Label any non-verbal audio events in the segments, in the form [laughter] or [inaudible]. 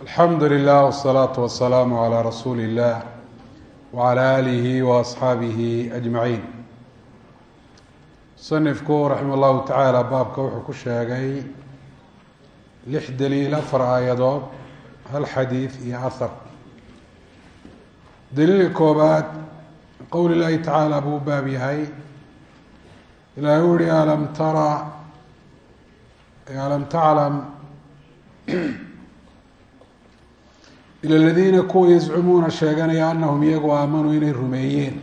alxamdu lilah wsalaatu wasalaamu calaa rasuuli illah wacala aalihi wa asxaabihi ajmaciin musanifku raxima allahu tacaala baabka wuxuu ku sheegay lix daliil afar aayadood hal xadiid iyo ahar daliilka koobaad qowl illaahi tacaala buu baab yahay. Ilahay u yihi alam [clears throat] ila ladiina kuwa yazcumuuna sheeganaya anahum iyagu aamanuu inay rumeeyeen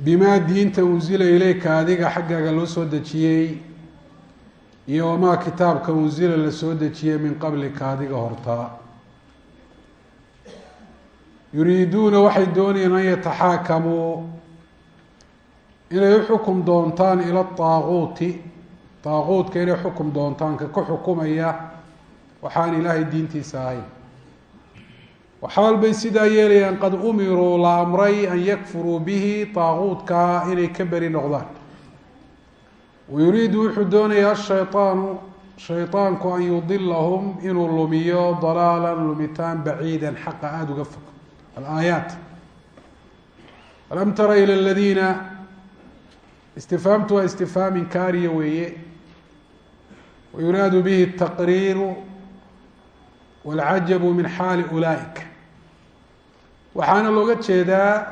bimaa diinta unsila ileyka adiga xaggaaga loo soo dejiyey iyo wamaa kitaabka unsila la soo dejiyey min qablika adiga hortaa yuriiduuna waxay doonayeen an yataxaakamuu inay u xukum doontaan ila aaquuti aaquutka inay xukum doontaan ka ka xukumaya waxaan ilaahay diintiisa ahayn xaal bay sidaa yeelayaan qad umiruu la amray an yakfuruu bihi taaquudka inay ka beri noqdaan wayuriidu wuxuu doonayaa shayaanu shaydaanku an yudilahum inuu lumiyo dalaalan lumitaan baciidan xaqa aada uga fog alaayaat alam tara ila aladiina istifhaamtu waa istifhaam inkaariya weeye wayuraadu bihi ataqriiru walcajabu min xaali ulaaika waxaana looga jeedaa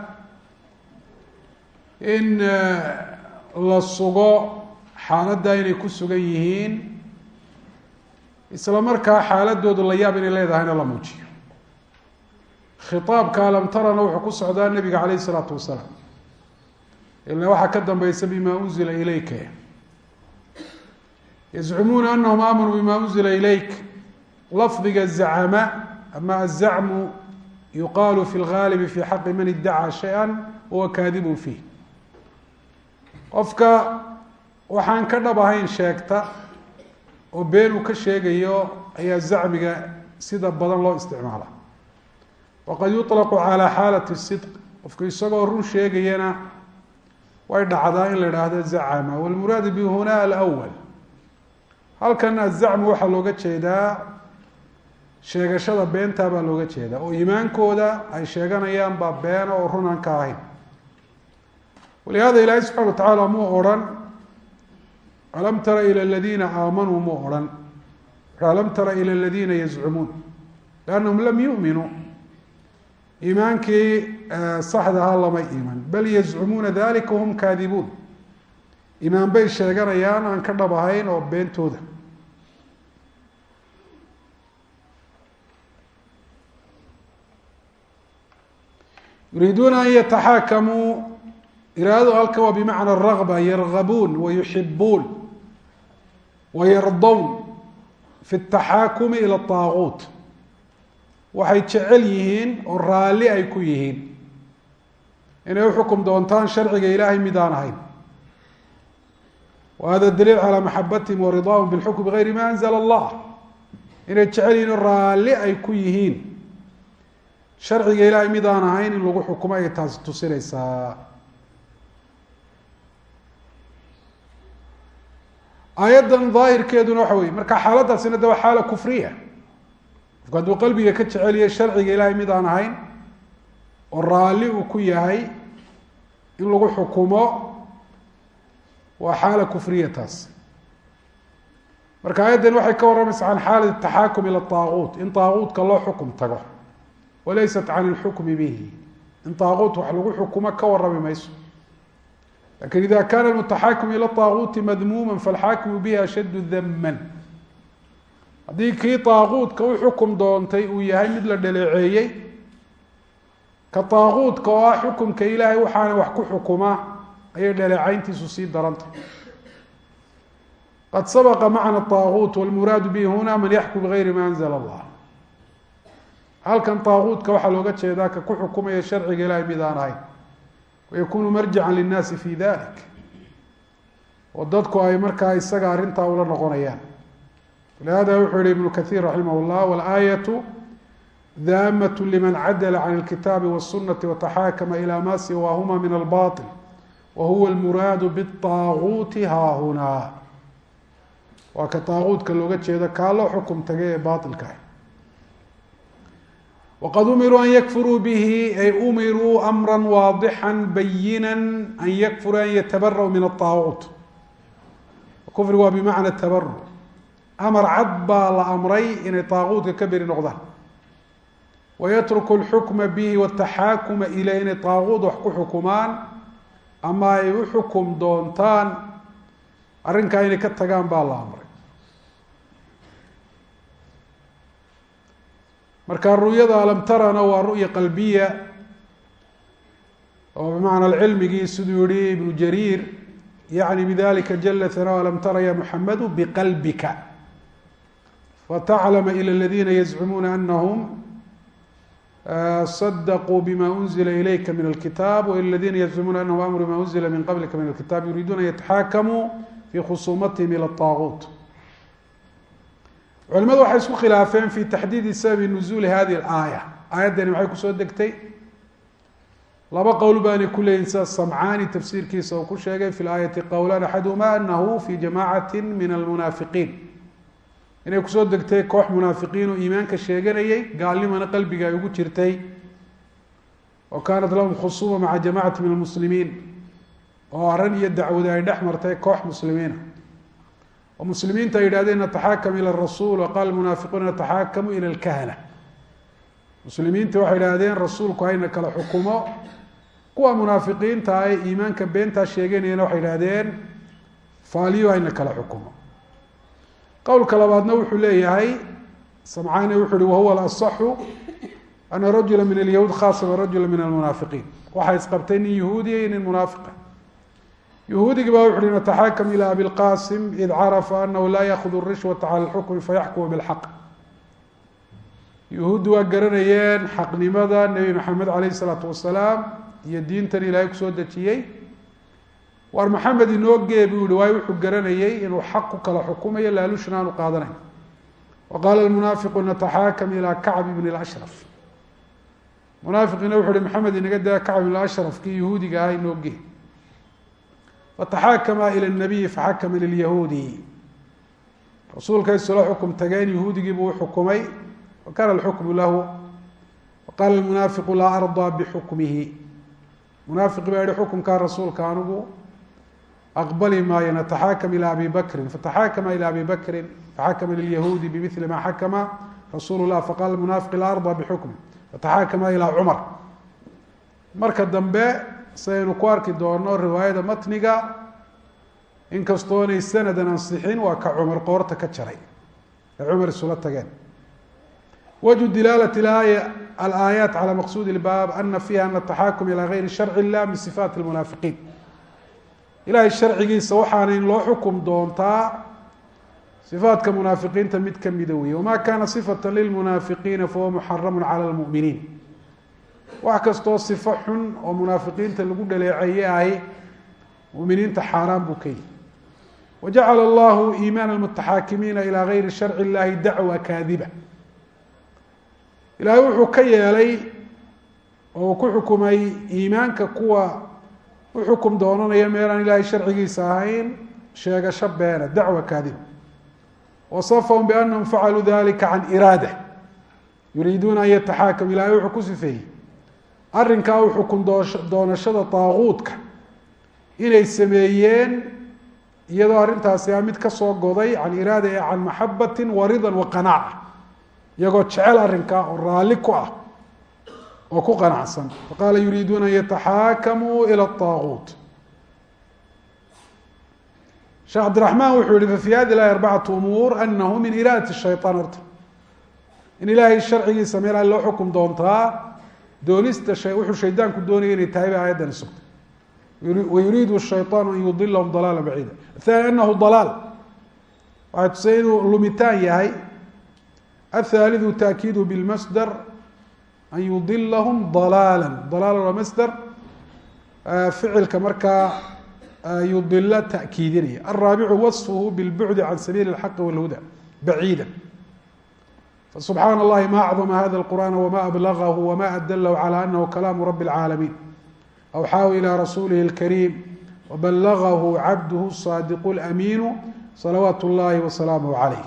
in la sugo xaaladda inay ku sugan yihiin isla markaa xaaladoodu la yaab inay leedahayna la muujiyo. Khitaabka alam tarana wuxuu ku socdaa nebiga calayh isalaatu wasalaam. Ila waxaa ka dambeysa bima unzila ilayka. Yazcumuuna anahum aamanuu bima unzila ilayk. Lafdiga zacama ama azacmu yuqaalu fi lgaalibi fii xaqi man iddacaa shay-a wahuwa kaadibun fiih qofka waxaan ka dhab ahayn sheegta oo been uu ka sheegayo ayaa zacmiga sida badan loo isticmaala waqad yuطlaqu calaa xaalati sidq qofku isagoo run sheegayana way dhacdaa in la idhaahdo zacama walmuraadu bihuna alwal halkan azacmu waxaa looga jeedaa sheegashada beentaa baa looga jeedaa. Oo iimaankooda ay sheeganayaan baa beena oo run ka ahayn. Walihaada ilaahay subxana wa tacaala muu odhan. Alam tara ila aladiina aamanuu muu odhan. Alam tara ila aladiina yazcumuun liannahum lam yuminuu iimaankii eh, saxdahaa ah lama iiman bal yazcumuuna dalika hum kaadibuun imaan bay sheeganayaan aan ka dhab ahayn oo beentooda. yuriiduuna an yataxaakamuu iraadadu halkan waa bimacna ragba yargabuun wayuxibuun wayardown fi taxaakumi ila aaguut waxay jecel yihiin oo raalli ay ku yihiin inay uxukm doontaan sharciga ilaahay mid aan ahayn wa daliil calaa maxabatihim waridaahum bilxukm bigayri ma anzla allah inay jecel yihiin oo raalli ay ku yihiin sharciga ilaahay mid aan ahayn in lagu xukumo ay taasi tusinaysaa. Aayaddan daahirkeeduna waxa wey marka xaaladaasina de waa xaala kufriya. Qofku hadduu qalbiga ka jeceliyo sharciga ilaahay mid aan ahayn oo raalli uu ku yahay in lagu xukumo waa xaala kufriya taas. Marka aayaddan waxay ka warramaysa can xaalat taxaakum ila taaguut in taaguutka loo xukum tago walaysat can ilxukmi bihi. In taaguut wax lagu xukumo ka warrami mayso. Lakin ida kana mutaxaakimu ila taaguuti madmuuma falxaakimu bihi ashaddu daman haddii kii taaquudka u xukum doontay uu yahay mid la dhaleeceeyey ka taaquudka oo ah xukumka ilaahay waxaana wax ku xukuma ayay dhaleecayntiisu sii darantay. Qad sabaqa macna taaquut walmuraadu bihi huna ma halkan aaquudka waxaa looga jeedaa ka ku xukumaya sharciga ilahay mid aan ahayn wayakunu marjican linnaasi fi dalik oo dadku ay markaa isaga arrintaa ula noqonayaan. Lihada wuxuu yihi ibnu kaiir raximah llah walaayatu daamatu liman cadala can alkitaabi wاsunati wataxaakama ilaa ma siwaahuma min albail wahuwa almuraadu biaaquuti haahunaa. Waa ka aaquudka looga jeedo kaa loo xukum tagay ee baailka ah wqad umiruu an yakfuruu bihi ay umiruu amra waadixan bayinan an yakfuruu an yatabarau min aaaguut kufrigu waa bimacna tabaru amar cad baa la amray inay aaguutka ka beri noqdaan wayatruku lxukma bihi wataxaakuma ilay inay aaguud wax ku xukumaan ama ay u xukum doontaan arrinkaa inay ka tagaan baa la amray marka ru'yada alam tarana waa ru'ya qalbiya oo bimacnaa cilmigii siduu yihi ibnu jariir yacni bidalika jala hanaa alam tara ya muxamadu biqalbika. Fataclama ila aladiina yazcumuuna anahum sadaquu bima unzila ilayka min alkitaab waila aladiina yazcumuuna anahum amru bima unzila min qablika min alkitab yuriiduuna an yataxaakamuu fi khusuumatihim ila aaguut culimadu waxay isku khilaafeen fi taxdiidi sababi nuzuuli hadihi alaaya. Aayaddani maxay ku soo degtay laba qowl baanay ku leeyihiin sida samcaani tafsiirkiisa uu ku sheegay fi laayati qowlan axaduhuma anahu fi jamacati min almunaafiqiin. Inay ku soo degtay koox munaafiqiin oo iimaanka sheeganayay gaalnimana qalbiga ay ugu jirtay. Wa kaanat lahum khusuuma maca jamacati min almuslimiin. Oo arran iyo dacwada ay dhex martay koox muslimiina oo muslimiinta ay yidhahdeen nataxaakam ila rasuul waqala munaafiquuna nataxaakamu ila lkahana muslimiinta waxay idhahdeen rasuulku hayna kala xukumo. Kuwa munaafiqiinta ee iimaanka beentaa sheeganayana waxay idhahdeen faaliyo hayna kala xukumo. Qowlka labaadna wuxuu leeyahay samcaani wuxu uhi wahuwa alasaxu ana rajula min alyahuud khaasama rajula min almunaafiqiin. Waxaa isqabtay nin yahuudiya iyo nin munaafiqa yahuudigi ba wuxu uhi nataxaakam ilى abi اlqasim id carafa anahu laa yaأkhud rishwata calى اlxukmi fayaxkuma bاlxaq yahuuddi waa garanayeen xaqnimada nebi maxamed alayh الsalaatu wasalaam iyo diintan ilaahay kusoo dejiyey waar maxamed inoo gee buu yihi waayo wuxuu garanayey inuu xaq ku kala xukumayo laalushna aanu qaadanayn wa qaala almunaafiqu nataxaakam ilى kacb bn اlashraf munaafiqiina wuxu uhi maxamed inaga daa kacb ibn ashraf kii yahuudiga ah inoo gee fataxaakamaa ila nabiyi faxakama lilyahuudi rasuulka isula xukum tageen yahuudigii buu uxukumay wa kana alxukmu lahu waqaala munaafiqu laa ardaa bixukmihi. Munaafiqi baa yihi xukumkaa rasuulka anigu aqbali maayo nataxaakam ilaa abi bakrin fataxaakama ila abi bakrin faxakama lilyahuudi bimili maa xakama rasuul lah faqala munaafiqi laa ardaa bixukmi fataxaakama ilaa cumar. Marka dambe sidaynu ku arki doono riwaayada matniga inkastoonay sanadan ansixin waa ka cumar qoorta ka jaray. Ee cumar isula tageen. Wajhu dilaalati alaayaat calaa maqsuudi ilbaab ana fiiha ana taxaakum ilaa gayri sharci illah min sifaat lmunaafiqiin ilaahay sharcigiisa waxaanayn loo xukum doontaa sifaadka munaafiqiinta mid kamida weeye. Wamaa kaana sifata lilmunaafiqiina fahuwa muxaramu cala lmuminiin wax kastoo sifo xun oo munaafiqiinta lagu dhaleeceeye ahi muminiinta xaaraan buu ka yihi wajacala allahu iimaan almutaxaakimiina ilaa gayri sharci illahi dacwa kaadiba. Ilaahay wuxuu ka yeelay oo ku xukumay iimaanka kuwa u xukum doonanaya meelaan ilaahay sharcigiisa ahayn sheegasho beena dacwa kaadiba wasafahum bianahum facaluu dalika can iraada. Yuriiduuna an yataxaakam ilahay wuxuu ku sifeeyey arrinkaa u xukun doonashada daaquudka inay sameeyeen iyadoo arrintaasi a mid ka soo goday can iraada ee can maxabati waridan wa qanaaca. Iyagoo jecel arrinkaa oo raalli ku ah oo ku qanacsan. Faqaala yuriiduuna an yataxaakamuu ila daaquut sheekh cabdiraxmaan wuxuu yihi fafi hadi ilahi arbacatu umuur anahu min iraadati shayaan horta in ilaahay sharcigiisa meel a loo xukum doontaa doonista wuxuu shaydaanku doonaya inay tahay bay aayadani sugtay. Wayuriidu shayطaanu an yudilahum dalaala baciida. Athani anahu dalaal. Waxay tusay inuu lumitaan yahay. Athalidu taakiidu bilmasdar an yudilahum dalaala dalaala waa masdar. Ficilka markaa yudila takiidinaya. Alraabicu wasfuhu bilbucdi can sabiili اlxaqi walhuda baciida فسبحان اللhi ma أعظم hذا القرآن وma أبلغه وma أdله على أنه كلام رب العاaلمين أوxاaه إلى رسuله الكريم وبلغه عبده الصادق الأمين صلوات اللhi وسلامه عليه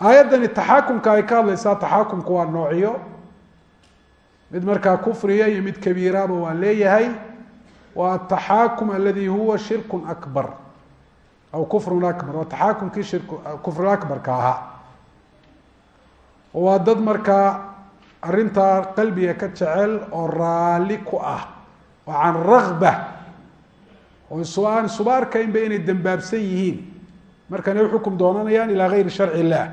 aayaddani taxaakumka ay ka hadlaysaa taxaakumku waa noocyo mid markaa kufriya iyo mid kabiiraba waa leeyahay waa ataxaakum aladi huwa shirku akbar aw kufrun akbar waa taxaakumkii shirk kufrul akbarka ahaa waa dad markaa arrintaa qalbiga ka jecel oo raalli ku ah oo can ragba oo isu aan isuba arkaynba inay dembaabsan yihiin markanay uxukum doonanayaan ilaa gayri sharci illah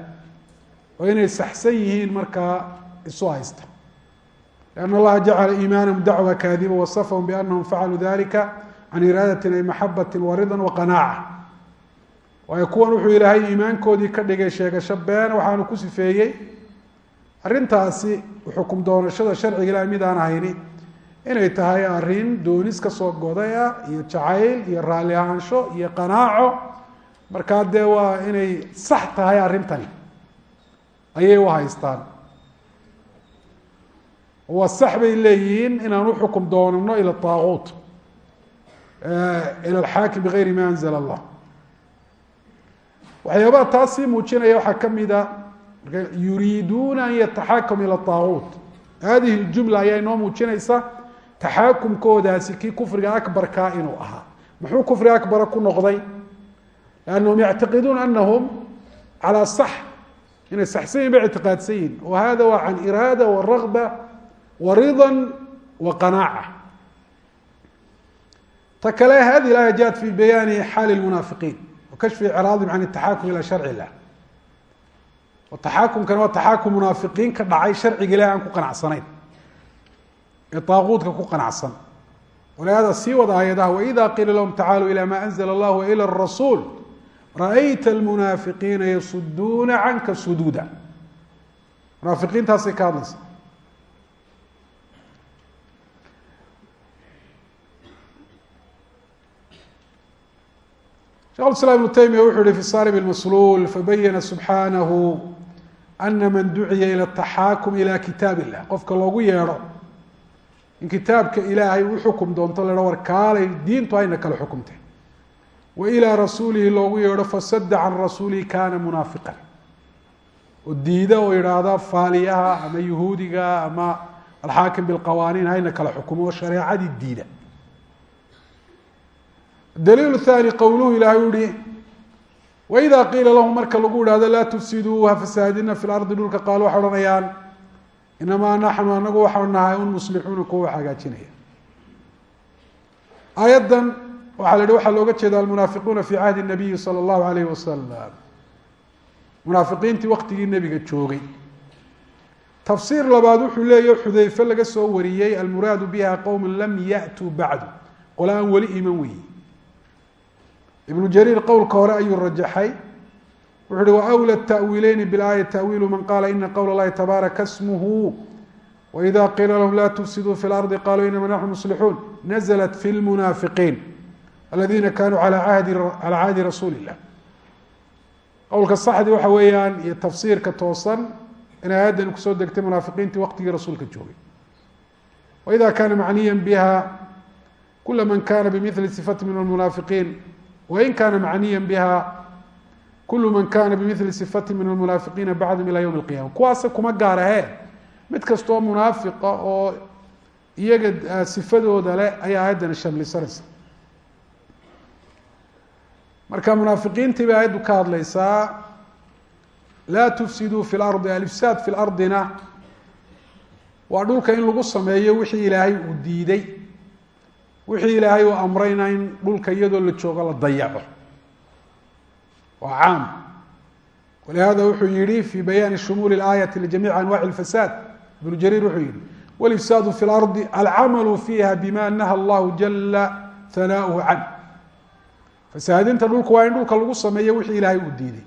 oo inay saxsan yihiin markaa isu haysta لأن الlaha جacla iimaanهm dacوى kaadiba وصفهم بأنهم facaluu dalika can iraadaة ay maxabaة وarida وqanاacة waayo kuwan wuxuu ilaahay iimaankoodii ka dhigay sheegasho been waxaanu ku sifeeyey. Arrintaasi xukum doonashada sharciga ilahay midaan ahayni. Inay tahay arrin doonis ka soo godaya iyo jacayl iyo raalli ahaansho iyo qanaaco. Markaa dee waa inay sax tahay arrintani ayay u haystaan. Waa sax bay leeyihiin inaan u xukum doonano ila aaquut ila alxaakim bigayri ma anzala allah waxyaabaa taasii muujinaya waxaa ka mid a yuriiduuna an yataxaakamu ila aaguut haadihi jumla ayaa inoo muujinaysa taxaakumkoodaasi kii kufriga akbarkaa inuu ahaa. Muxuu kufriga akbara ku noqday? Lanahum yactiqiduuna anahum calaa sax. Inay saxsan yihiin bay ictiqaadsan yihiin oo hada waa can iraada waragba wa ridan wa qanaaca. Ta kale hadihi aaya jaat fi bayaani xaali lmunaafiqiin kashfi icraadihim can ataxaakum ila sharci illah. Taxaakumkani waa taxaakum munaafiqiin ka dhacay sharciga ilahi aan ku qanacsanayn. Ee daaquudka ku qanacsan. Walaada sii wada ayadaha waida qiila lahum tacaaluu ila ma anzla allah waila rasuul raأyta almunaafiqiina yasuduuna canka suduuda. Munaafiqiintaasay ka hadlaysa. shekh islam ibnu taymiya wuxuu yihi fi sarib اmasluul fabayana subxaanahu ana man duciya ilى الtaxaakum ilى kitaab illah qofka loogu yeedho in kitaabka ilaahay u xukum doonto la war kaalay diintu hayna kala xukumtay wa ilىa rasuulihi loogu yeedho fasada can rasuulihi kana munaafiqan oo diida oo idhaahda faaliyaha ama yuhuudiga ama alxaakim biاlqawaaniin hayna kala xukumo oo shareecadii diida daliil thani qowluhu ilahay u yihi waida qiila lahum marka lagu ihahdo laa tufsiduu ha fasaadina fi lardi dhulka qaal waxay odhanayaan inamaa naxnu anagu waxaanu nahay un muslixuuna kuwa wax hagaajinaya aayaddan waxaa la yihi waxaa looga jeeda almunaafiquuna fi cahdi nabiyi salى اllahu alayh wasalam munaafiqiintii waktigii nebiga joogay tafsiir labaad wuxuu leeya xudeyfe laga soo wariyey almuraadu biha qowm lam yaأtuu bacdu qole aan weli iman weyi ibnu jariir qowlka hore ayuu rajaxay wuxu uhi waأwlى التأwiileyni bاlaaya تأwiilu man qala ina qowla اllahi tabaaraka smuhu وإida qiila lahum la tufsiduu fi اlarضi qaluu inama naxnu muslixuun nazlat fi اlmunaafiqiin aladiina kanuu alى calى cahdi rasuuli الlah qowlka saxdi waxa weeyaan iyo tafsiirka toosan in aayaddani kusoo degtay munaafiqiintii waqtigii rasuulka joogay وإida kana macniya biha kula man kana bmili صifati min اlmunaafiqiin wain kana macniya biha kulu man kana bimili sifati min almunaafiqiina bacdum ila ywmi اlqiyama kuwaase kuma gaarahe mid kastaoo munaafiqa oo iyaga sifadooda le ayaa ayaddana shamlisanaysa marka munaafiqiintii bay ayaddu ka hadlaysaa laa tufsiduu fi lardi alifsaad fi lardina waa dhulka in lagu sameeyo wixii ilaahay uu diiday wixii ilaahay uu amrayna in dhulka iyadoo la joogo la dayaco waa caam walihada wuxuu yihi fi bayaani shumuuli اlaayati ljamiici anwaci اlfasaad ibnu jariir wuxuu yihi wlifsaadu fi lardi alcamalu fiiha bima naha allahu jala hanaaؤuhu can fasaadinta dhulku waa in dhulka lagu sameeyo wixii ilaahay uu diiday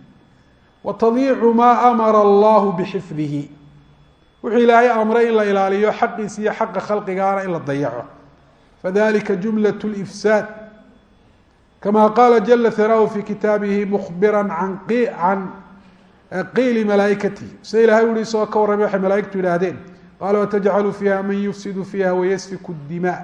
wa tadyiicu maa amara allahu bixifdihi wuxuu ilaahay amray in la ilaaliyo xaqiisa iyo xaqa khalqigaana in la dayaco fadalika jumlaة اlifsaad kama qaala jala hanaahu fi kitaabihi mukbira can can qiili malaaikatihi sida ilahay uhi isagoo ka warramay waxay malaaigtu yidhaahdeen qaala watajcalu fiiha man yufsidu fiiha wayasfiku اdima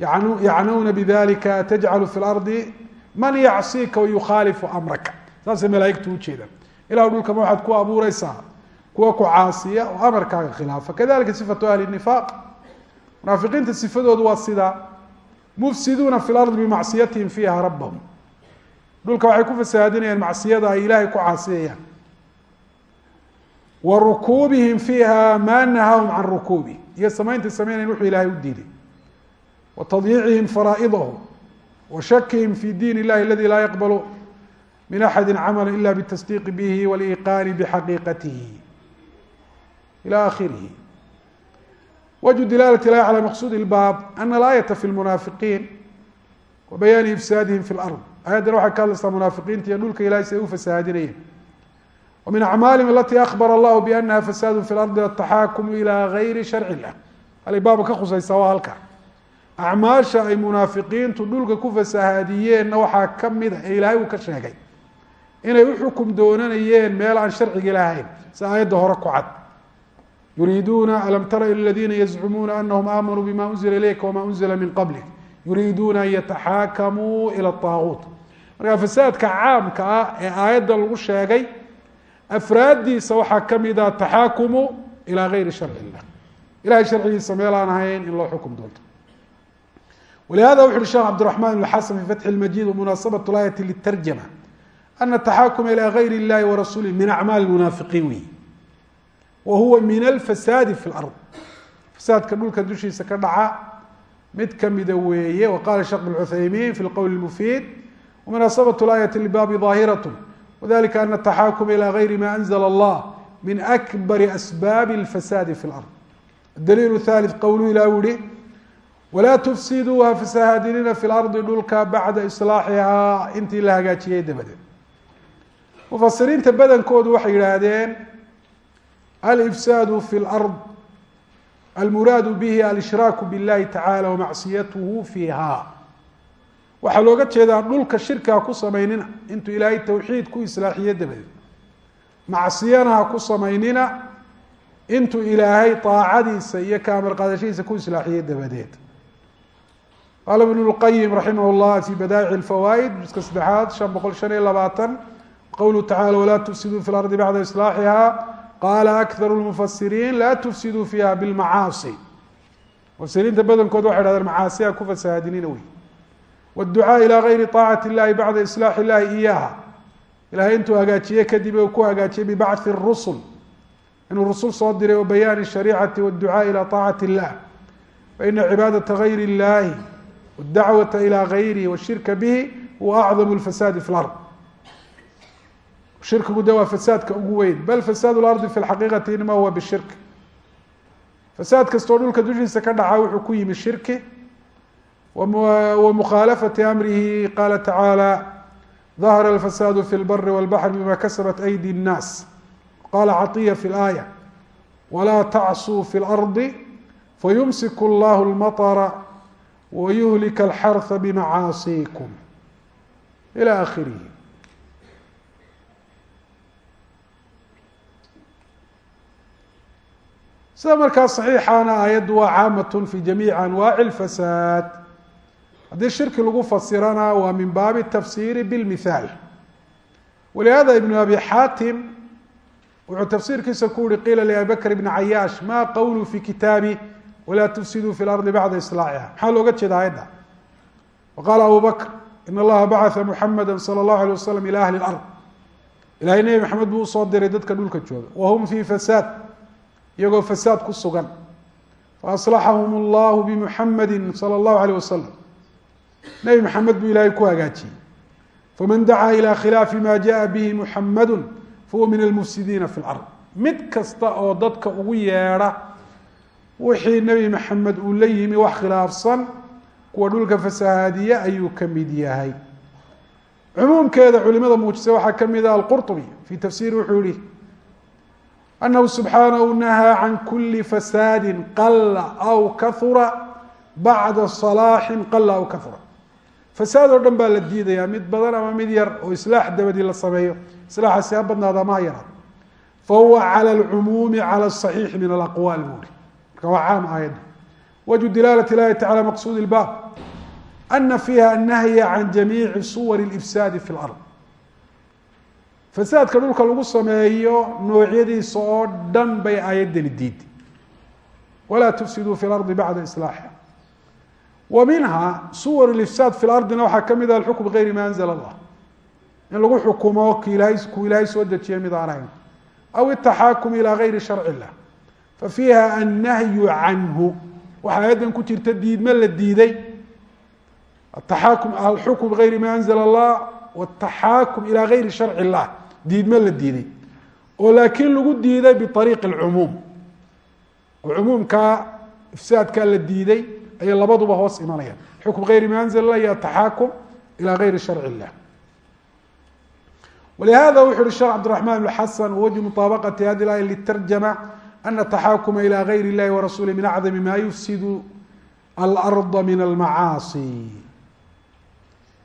yacnuuna bidalika atajcalu fi lardi man yacsiika wayukhaalifu amraka saasay malaaigtu ujeedaan ilah dhulkama waxaad ku abuureysaa kuwa ku caasiya oo amarkaaga khilaafa kadalika sifatu ahli nifaaq munaafiqiinta sifadoodu waa sidaa. Mufsiduuna fi lardi bimacsiyatihim fiiha rabbahum. Dhulka waxay ku fasahaadinayaan macsiyada ay ilaahay ku caasiyayaan. Wa rukuubihim fiiha maa nahaahum can rukuubi. Iyo samaynta samaynayn wuxuu ilahay u diiday. Wa tadyiicihim faraa'idahu wa shakihim fi diin illahi aladi laa yaqbalu min axadi camala ila bitasdiiqi bihi waliiqaani bixaqiiqatihi ila akhirihi wجه dilaalة ilahi calى maqsuud اlbaab ana alaayata fi lmunaafiqiin wa bayaani ifsaadihim fi lard ayaddana waxay ka hadlaysaa munaafiqiinta iyo dhulka ilahay siday u fasahaadinayeen wa min acmaalihim alati akbara allahu bianaha fasaadu fi lardi ataxaakumu ilى gayri sharci illah halay baaba ka khusaysaa waa halka acmaasha ay munaafiqiintu dhulka ku fasahaadiyeenna waxaa kamida ee ilaahay uu ka sheegay inay u xukum doonanayeen meel aan sharciga lahayn si aayadda hore ku cad yuriiduuna alam tara ilى اladina yazcumuuna anahum aamanuu bima unzila ilayka wama unzila min qablik yuriiduuna an yataxaakamuu ilى الطaaguut marka fasaadka caamka ah ee aayadda lagu sheegay afraaddiisa waxaa kamid a taxaakumu ilى gayri sharci illah ilahay sharcigiisa meel aan ahayn in loo xukum doonto walihada wuxu uhi shekh cabdiرaحman بn xasan fi fatxi اlmajid wmunaasabaة اlaayati litarjama ana ataxaakuma ilى gayr اllahi warasuulih min acmaali munaafiqiin wey wa huwa min alfasaadi fi lard fasaadka dhulka dushiisa ka dhaca mid kamida weeye waqala sheekh bn cuthaymiin fi lqowl mufiid wamunaasabat laayati libaabi ظaahiraة wadalika ana ataxaakuma ilى gayri ma anzla allah min akbari asbaabi اlfasaadi fi lard daliil thalith qowluhu ilah u yihi walaa tufsiduuha fasahaadinina fi lardi dhulka bacda islaaxihaa intii la hagaajiyey dabadeed mufasiriinta badankoodu waxay yidhaahdeen alifsaadu fi lard almuraadu bihi alshraaku biاllahi tacala wamacsiyatuhu fiiha waxaa looga jeedaa dhulka shirkiha ku samaynina intuu ilaahay tawxiid ku islaaxiye dabadeed macsiyana ha ku samaynina intuu ilaahay aacadiisa iyo ka amar qaadashadiisa ku islaaxiye dabadeed qaala ibn اlqayim raximah اllah fi badaa'ic اlfawaa'id juska saddexaad shan boqol shan iyo labaatan qowluhu tacala walaa tufsiduu fi lardi bacda islaaxiha qaala akar lmufasiriin laa tufsiduu fiiha bilmacaasi mufasiriinta badankooda waxay hahdeen macaasiha ku fasahaadinina wey wاdducaa ilى gayri طaacati اllahi bacda islaaxi اllahi iyaha ilahay intuu hagaajiye kadib u ku hagaajiyey bibacثi الrusul inuu rusul soo diray wabayaani الsharيcati wاdducaa ilى طaacati اllah faina cibaadaةa gayr اllahi wاdacwaةa ilى gayrihi washirka bihi huwa acdam اlfasaadi fi اlard shirkigu de waa fasaadka ugu weyn. Bal fasaad lardi fi xaqiiqati inama huwa bishirk. Fasaad kastoo dhulka dushiisa ka dhaca wuxuu ku yimi shirki. Wa mukhaalafati amrihi qaala tacaala dahara alfasaadu fi lbari walbaxri bima kasabat aydi nnaas qala caiya fi laaya walaa tacsuu fi lardi fayumsiku llahu lmaطra wayuhlika alxarha bimacaasiikum ila akhirihi sida markaa saxiixaana aayaddu waa caamatu fi jamiici anwaaci اlfasaad haddii shirki lagu fasirana waa min baabi tafsiiri bilmithaal walihada ibnu abi xaatim wuxuu tafsiirkiisa ku uhi qiila liabi bakr ibni cayaash ma qawlu fi kitaabi walaa tufsiduu fi lardi bacda islaaxiha maxaa looga jeeda ayadda waqaala abu bakr in allaha bacata muxamada sala allahu alay wasalam ila ahli lard ilahay nebi maxamed buu u soo diray dadka dhulka jooga. Wahum fi fasaad iyagoo fasaad ku sugan. Faaslaxahum allahu bimuxamadi sala allahu alayh wasalam nebi maxamed buu ilaahay ku hagaajiyey. Faman dacaa ilaa khilaafi ma jaءa bihi muxamadu fahuwa min almufsidiina fi lcard mid kasta oo dadka ugu yeedha wixii nebi maxamed uu la yimi wax khilaafsan kuwa dhulka fasahaadiye ayuu ka mid yahay. Cumuumkeeda culimada muujisa waxaa ka mid ah alqurطubi fii tafsiiri wuxuu yihi anahu subxaanahu nahaa can kuli fasaadi qala aw kahura bacda salaaxin qala aw kahura fasaad oo dhan baa la diidayaa mid badan ama mid yar oo islaax dabadii la sameeyo islaaxaasi ha badnaada ama ha yaraado fahuwa calى اlcumuumi calى الصaxiixi min alaqwaal buuri marka waa caam aayadda wajhu dilaalat ilahi tacala maqsuud ilbaab ana fiiha annahya can jamiici suwar اlifsaadi fi lard fasaadka dhulka lagu sameeyo noocyadiisa oo dhan bay aayaddani diiday walaa tufsiduu fi lardi bacda islaaxiha wa minha suwar ifsaad fi lardina waxaa ka mid ah alxukm bigayri ma anzla allah. In lagu xukumo ku ilaahay soo dejiye mid aan aw itaxaakum ilى gayri sharci illah. Fafiiha annahyu canhu. Waxaa aayaddan ku jirta diidme la diiday. Ataakum alxukm bigayri ma anzla allah wataxaakum ilى gayri sharci illah diidme la diiday oo laakiin lagu diiday biariiqi اlcumuum oo cumuumkaa ifsaadkaa la diiday ayay labaduba hoos imanayaan xukm gayri ma anzla lah iyo ataxaakum ilى gayri sharci illah ولهذا وxu uhi شhekh cبدالرحمن بن xسن ووجه مطابقة hadi الآية للترجمة أن التحاkم إلى غyr الlahi ورasuله من أعظم ma يfsid الأرض min المعاaصي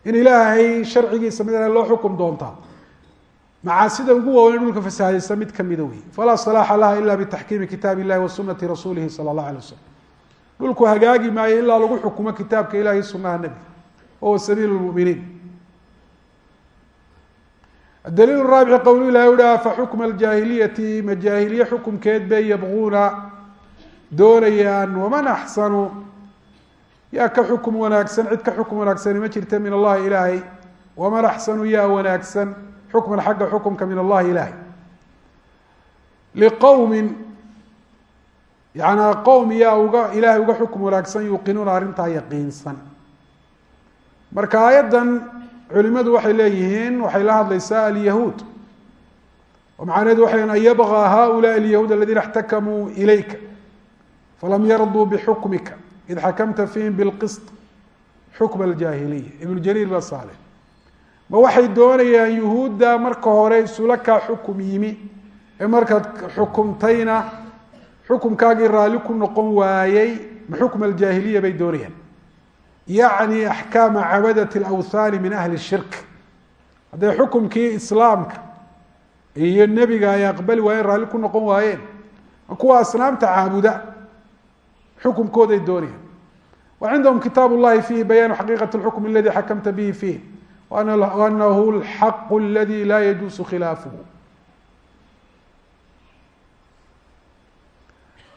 in ilaahay sharcigiisa mid loo xukm doontaa macaasida ugu waaweyn dhulka fasaahaysa mid kamida wey falaa salaaxa laha ila bitaxkiimi kitaab illahi wa rasuulihi sala allah alay wasalam dhulku hagaagi maayo ilaa lagu xukumo kitaabka ilahi sunaha nebiga wahuwa sabiil lmuminiin adaliil raabici qowlu ilahi uha faxukma aljaahiliyati? Ma jaahiliye xukumkeed bay yabquuna doonayaan waman axsanu? Yaa ka xukum wanaagsan cid ka xukum wanaagsani ma jirta min allahi ilaahay. Waman axsanu yaa wanaagsan xukman xagga xukumka min allahi ilahay liqowmin yanaa qowm yaa uga ilaahay uga xukum wanaagsan yuuqinuuna arrintaa yaqiinsan. Marka aayaddan culimadu waxay leeyihiin waxay la hadlaysaa alyahuud. Oo macanaheedu waxay an yabgaa haulaai alyahuud aladiina اxtakamuu ilayka falam yarduu bixukmika id xakamta fiihim bilqisط xukm aljaahiliya. Ibnu jariir baa saale ma waxay doonayaan yuhuudda marka hore isula kaa xukum yimi. Ee markaad xukumtayna xukumkaagii raalli ku noqon waayey ma xukm aljaahiliya bay doonayaan. Yacni axkaama cabadat alawthaani min ahli shirk. Hadday xukumkii islaamka iyo nebiga ay aqbali waayeen raalli ku noqon waayeen kuwa asnaamta caabuda xukumkooday doonayaan. Wa cindahum kitaab اllahi fiihi bayaanu xaqiiqat اlxukm aladi xakamta bihi fiih waanahu اlxaqu aladi laa yajuusu khilaafuhu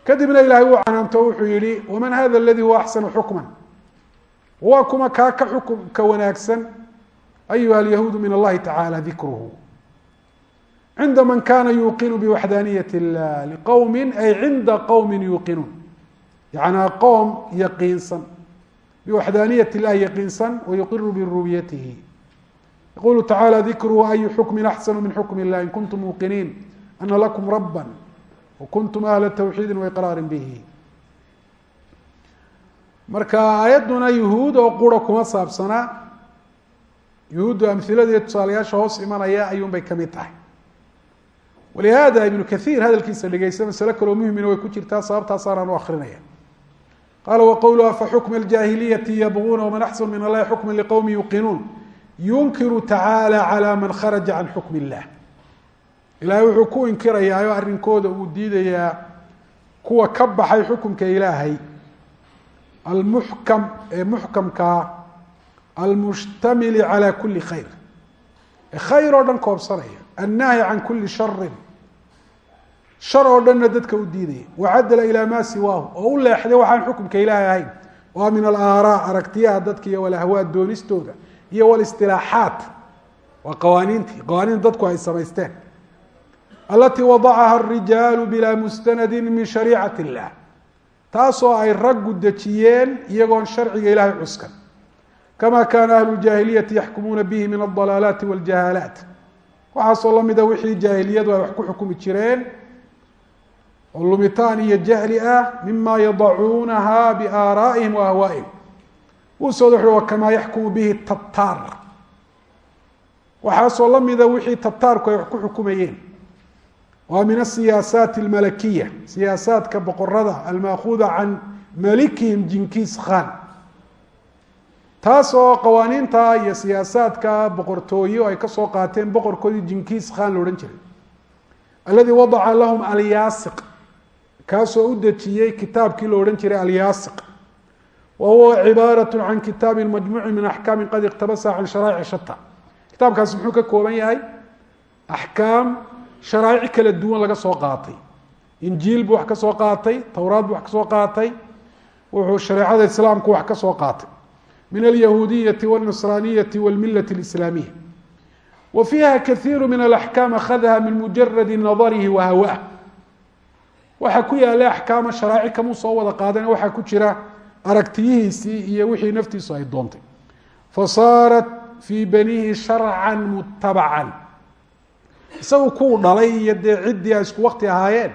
kadibna ilahay uu canaanto wuxuu yihi waman hada aladi huwa axsanu xukma waa kuma kaa ka xukumka wanaagsan ayuha alyahuudu min allahi tacala dikruhu cinda man kana yuuqinu biwaxdaaniyat illah liqowmi ay cinda qowmi yuuqinuun yanaa qowm yaqiinsan biwaxdaaniyat illahi yaqiinsan wayuqiru birububiyatihi yaqulu tacala dikruhu ayu xukmin axsanu min xukm illah in kuntum muuqiniin ana lakum raba wakuntum ahla tawxiidi waiqraari bihi marka aayadduna yuhuud oo qura kuma saabsanaa yuhuuddu amhilada iyo tusaalayaasha hoos imanaya ayuun bay ka mid tahay walihada ibnu kaiir hadalkiisa dhegeysta masale kaloo muhimina way ku jirtaa sababtaasaanaan u akrinaya qaala waqowluhu afa xukma aljaahiliyati yabguuna waman axsanu min allahi xukma liqowmi yuqinuun yunkiru tacaala calى man kharaja can xukm illah. Ilahay wuxuu ku inkirayaa oo arrinkooda uu diidayaa kuwa ka baxay xukumka ilaahay. Almuxkam ee muxkamkaa almushtamili calى kuli khayr. Ee khayr oo dhan koobsanaya. Annahyi can kuli sharin shar oo dhanna dadka u diidaya. Wacadala ilaa maa siwaahu. Oo u leexday waxaan xukumka ilaahay ahayn. Waa min alaaraa aragtiyaha dadka iyo walahwaa doonistooda iyo walistilaaxaat. Waa qawaaniintii qawaaniinta dadku ay samaysteen. Alatii wadacaha arijaalu bilaa mustanadi min shariicat illah taasoo ay raggu dejiyeen iyagoon sharciga ilahay cuskan. Kama kaana ahlu jaahiliyati yaxkumuuna bihi min aldalaalaati waljahaalaat. Waxaasoo lamida wixii jaahiliyadu ay wax ku xukumi jireen oo lumitaan iyo jahli ah mima yadacuunaha biaaraa'ihim wa ahwaa'ihim wuxu wakamaa yaxkumu bihi tabtaar. Waxaasoo lamida wixii tabtaarku ay wax ku xukumayeen. Waa min asiyaasaat almalakiya siyaasaadka boqorada almaakuuda can malikihim jinkiis khan taas oo qawaaniinta iyo siyaasaadka boqortooyo ay ka soo qaateen boqorkoodii jinkiis khan la odhan jiray. Alladii wadaca lahum alyaasiq. Kaasoo u dejiyey kitaabkii la odhan jiray alyaasiq wa huwa cibaaraة can kitaabi majmuuci min axkaami qad iqtabasa can sharaa'ic shata kitaabkaasi muxuu ka kooban yahay axkaam sharaa'ic kala duwan laga soo qaatay injiil buu wax ka soo qaatay towraad buu wax ka soo qaatay wuxuu shareecada islaamku wax ka soo qaatay min alyahuudiyati wاlnasraaniyati wاlmilati اlislaamiya wa fiiha kaiiru min alaxkaam akhadaha min mujaradi nadarihi wa hawaa waxaa ku yaalay axkaama sharaaci kamuu soo wada qaadana waxaa ku jira aragtiyihiisii iyo wixii naftiisu ay doontay. Fasaarat fii banihi sharcan mutabacan isagu kuu dhalay iyo dee ciddii ay isku wakti ahaayeen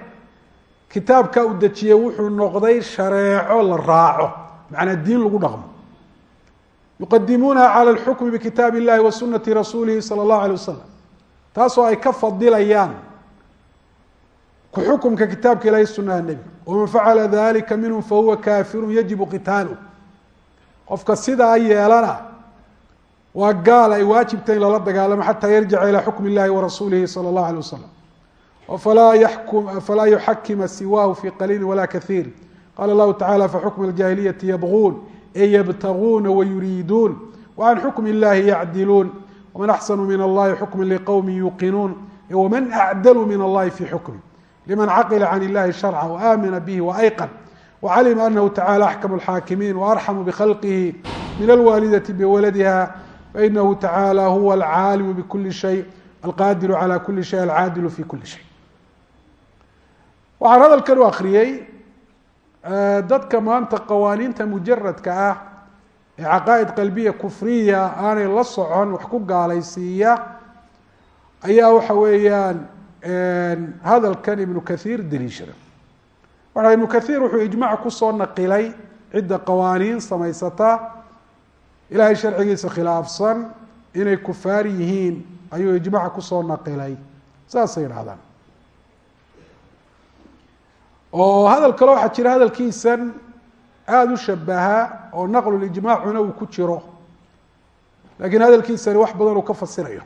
kitaabka uu dejiyey wuxuu noqday shareeco la raaco macnaa diin lagu dhaqmo. Yuqadimuunaha cala alxukmi bikitaab illahi wa sunati rasuulihi sala allahu alay wasalam taasoo ay ka fadilayaan ku xukumka kitaabka ilahi sunaha nebiga waman facala dalika minhum fahuwa kafirun yajibu qitaalu. Qofka sidaa yeelana waa gaal ay waajibta in lala dagaalamo xataa yarjica ilaa xukm illahi warasuulihi sala allahu alay wasalam falaa yuxakima siwaahu fi qaliili wala kaiir qala lahu tacala faxukma اljahiliyati yabguun e ybtaguuna wayuriiduun wacan xukmi illahi yacdiluun waman axsanu min allahi xukma liqowmi yuuqinuun waman acdalu min allahi fi xukmi liman caqila can illahi sharca waamina bihi waayqan wacalima anahu tacala axkam alxaakimiin waarxamu bikhalqihi min alwaalidati biwaladiha fainahu tacala huwa alcaalimu bikuli shay alqadiru cala kuli shay alcaadilu fi kuli shay waxaan hadalkan u akriyey dadka maanta qawaaniinta mujaradka ah ee caqaa'id qalbiya kufriya aanay la socon wax ku gaalaysiiya ayaa waxa weeyaan hadalkan ibnu kathiir daliishada waxa ibnu kathiir wuxuu ijmac ku soo naqilay cidda qawaaniin samaysata. Ilaahay sharcigiisa khilaafsan inay kufaar yihiin ayuu ijmac ku soo naqilay. Saasay idhahdaan oo hadal kale waxaa jira hadalkiisan aada u shabaha oo naqlulijmaacuna uu ku jiro. Laakiin hadalkiisani wax badan uu ka fasirayo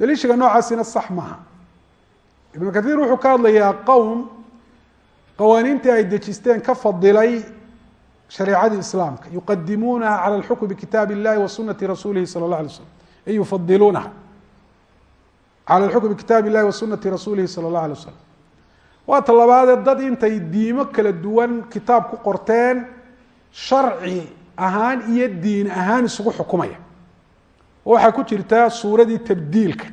daliishiga noocaasina sax maaha. Ibnu kathiir wuxuu ka hadlayaa qowm qawaaniintii ay dejisteen ka fadilay shareecadii islaamka yuqadimuunaha cala alxukmi bikitaab illahi wa sunati rasuulihi sala اllah alay slam ay yufadiluunaha cala alxukmi bikitaab illahi wa sunati rasuulihi sala اllah alay wasalam waa ta labaadee dad intay diimo kala duwan kitaab ku qorteen sharci ahaan iyo diin ahaan isugu xukumaya oo waxaa ku jirta suuradii tabdiilka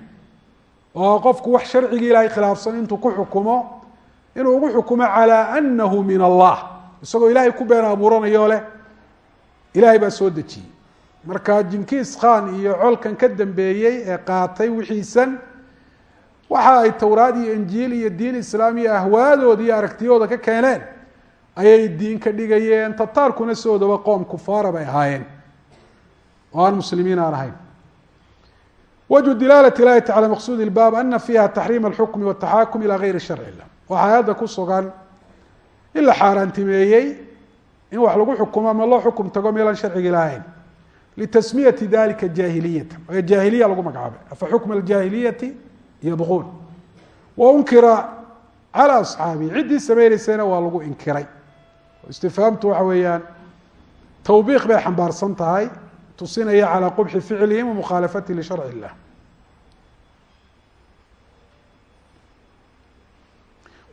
oo qofku wax sharcigii ilaahay khilaafsan intuu ku xukumo inuu ugu xukumo calaa anahu min allah. Isagoo ilaahay ku been abuuranayo leh ilaahay baa soo dejiyey. Marka jinkiis khan iyo colkan ka dambeeyey ee qaatay wixiisan waxa ay towraad iyo injiil iyo diin ahwaadooda iyo aragtiyooda ka keeneen ayay diin ka dhigayeen. Tataarkuna sidoodaba qoom kufaara bay ahaayeen. Oo aan muslimiin aan ahayn wجه dilaalة ilahi tacalى maqsud اlbaab ana fiiha taxriim اlxukmi wالtaxaakum ilى gayri sharc illah waxaa aayadda ku sugan in la xaaraantimeeyey in wax lagu xukumo ama loo xukum tago meelaan sharciga ilahayn litasmiyati dalika jaahiliyata ee jaahiliya lagu magacaabay afa xukma اjaahiliyati yabquun waunkira calى asxaabihi ciddii sameyneysayna waa lagu inkiray istifhaamtu waxa weeyaan tawbiiq bay xambaarsan tahay tusinaya calى qubxi ficlihim wamukhaalafati lisharc illah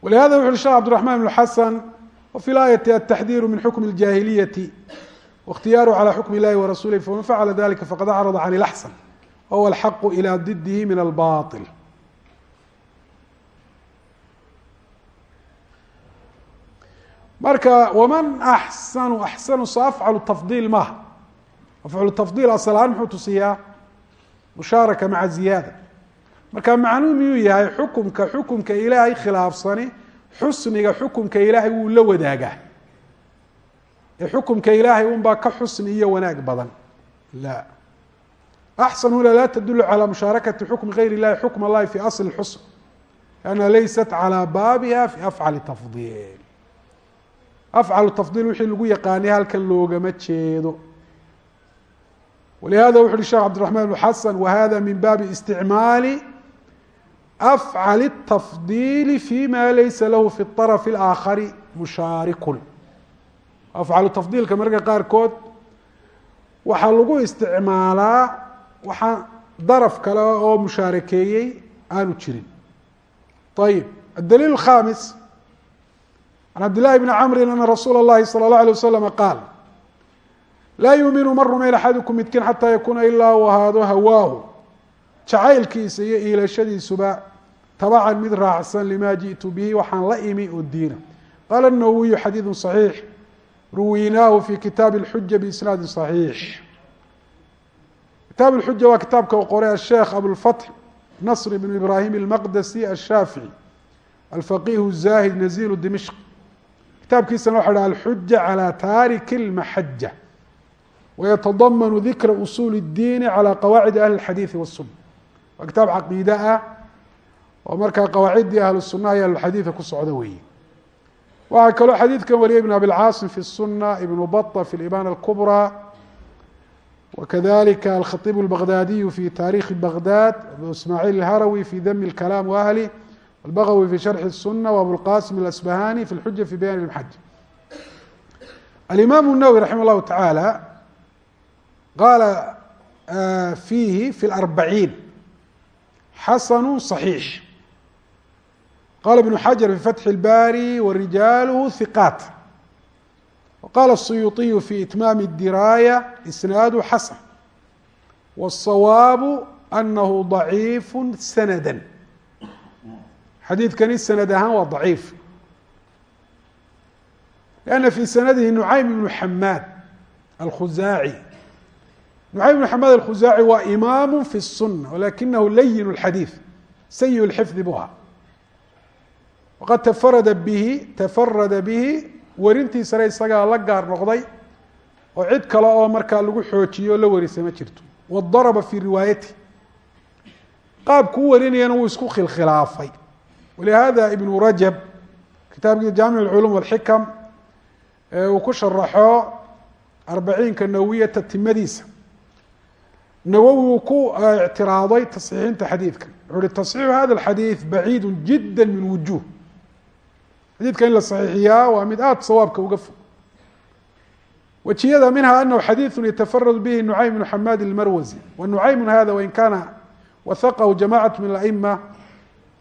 walihada wuxu ui shekh cabdiraحman بn xasan wfi laayati ataxdiiru min xukmi اljaahiliyati waاkhtiyaaru calى xukm اllahi warasuulih faman facala dalika faqad acrada can اlaxsan wahuwa alxaqu ilى didihi min albaطil marka waman axsanu axsanu sa afcalu tafdiil maha afcalu tafdiil asal ahaan muxuu tusiyaa mushaaraka maca ziyaada marka macnuu miyuu yahay xukumka xukumka ilaahay khilaafsani xusniga xukumka ilaahay wuu la wadaagaa ee xukumka ilaahay unbaa ka xusni iyo wanaag badan la axsan huna laa tadulu calى mushaarakati xukmi gayr اllahi xukm اllahi fi asl xusn lianna laysat calى baabiha fi afcali tafdiil afcalu tafdiil wixii lagu yaqaanay halkan loogama jeedo walihada wuxu uhi shekh cabdiraحman bn xasan wahada min baabi isticmaali afcal الtafdiili fima laysa lahu fi الطaraf الآakhari mushaarikun afcalu tafdiilka mararka qaarkood waxaa lagu isticmaalaa waxaa daraf kale oo mushaarakeeyey aanu jirin ayib adaliil الkhamis can cabd llahi bni camri ana rasuula اllahi salى اllah alيه waslama qaal laa yuuminu ma rumayn axadukum midkiin xataa yakuuna ilaa uu ahaado hawaahu jacaylkiisa iyo iilashadiisuba tabacan mid raacsan lima jiئtu bihi waxaan la imi oo diina qaala الnawowiyu xadiidu صaxiix ruwinaahu fi kitaabi اlxuja biisnaadi صaxiix kitaab اlxuja waa kitaabka u qoray asheekh abulfatx nasr bn ibrahim اlmaqdesi ashaafici alfaqih الzahid nazilu dimishq kitaabkiisana waxa ha alxuja calى taariki اlmaxaja wayatadamanu dikra usuuli الdiini calى qawaacidi ahli اlxadiiثi wالsuna waa kitaab caqiide ah oo markaa qawaaciddii ahlu sunaha iyo ahlulxadiida ku socda weeye waxaa kaloo xadiidkan wariyay ibn abilcaasim fi الsuna ibnu baطa fi اlibana اlkubrى wakadalika alkhaiib اlbaghdadiyu fi taarikhi baghdad abu ismaaciil اlharawi fi dami اlkalaam waahli albagawi fi sharxi الsuna waabulqasim اlasbahani fi اlxuja fi bayan اlxaj alimaam الnawwi raximah اllahu taعaalى qaala fiihi fi اlarbaciin xasanu صaxiix qala ibnu xajar fi fatxi اlbari warijaaluhu hiqaat waqala الsuyuطiyu fi itmaami الdiraaya isnaadu xasan wالصawaabu anahu ضaciif sanada xadiidkani sanad ahaan waa ضaciif لأna fi sanadihi nucaym ibnu xamaad alkhuzaaci nucaym ibnu xamaad alkhuzaaci waa imaamu fi الsuna walakinahu layin اlxadiiث sayi اlxifdi buha waqad tafarada bihi tafarada bihi werintiisana isagaa la gaar noqday oo cid kale oo markaa lagu xoojiyo o la warisa ma jirto wadaraba fii riwaayati qaabku u warinayana wuu isku khilkhilaafay walihada ibnu rajab kitaabkii jaamic اlculum walxikam ee uu ku sharaxo arbaciinka nawiyata timadiisa nawowi uu ku ictiraaday tasxiixinta xadiidkan wuxu uhi tasxiixu hada alxadiid baciidu jida min wujuh xadiidka in la saxiixiyaa waa mid aada sawaabka uga fog wajiyada minha anahu xadiiثu yatafarad bihi nucaym bnu xamaad اlmarwazi wanucaymu hada wain kana wahaqahu jamacaة min aئma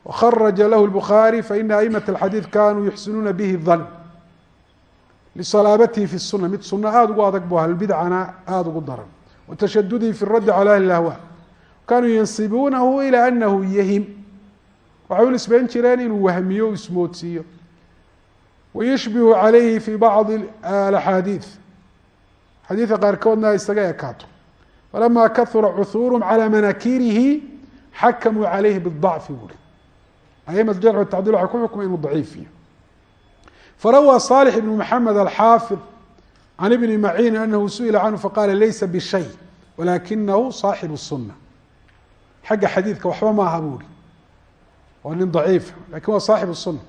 wkharaja lahu الbukhaarي faina aئmaة اxadiiث kanuu yuxsinuuna bihi dan lisalaabatihi fi الsuna mid suno aada ugu adag bu ahlbidcana aada ugu daran watashadudihi fi الraddi calى ahli اahwa kanuu yansibuunahu ilى anahu yahim waxay u nisbeyn jireen inuu wahmiyo o ismoodsiiyo wayushbihu calayhi fi bacdi alaxaadiid xadiidka qaarkoodna isaga ekaato falama kahura cuhuurhum calى manakirihi xakamuu calayhi bidacfi buuri aimatu jarx tacdil waxay ku xukmay inuu daciifiyo farawى صالح بن محamed الxاafiظ عن بن معين أنه suئila canه faqاla laysa bشhay walakinahu صاaxiب السuنة xagga xadiidka waxba maaha buuri waa nin ضaciifa lakin waa صاaxiب السuنة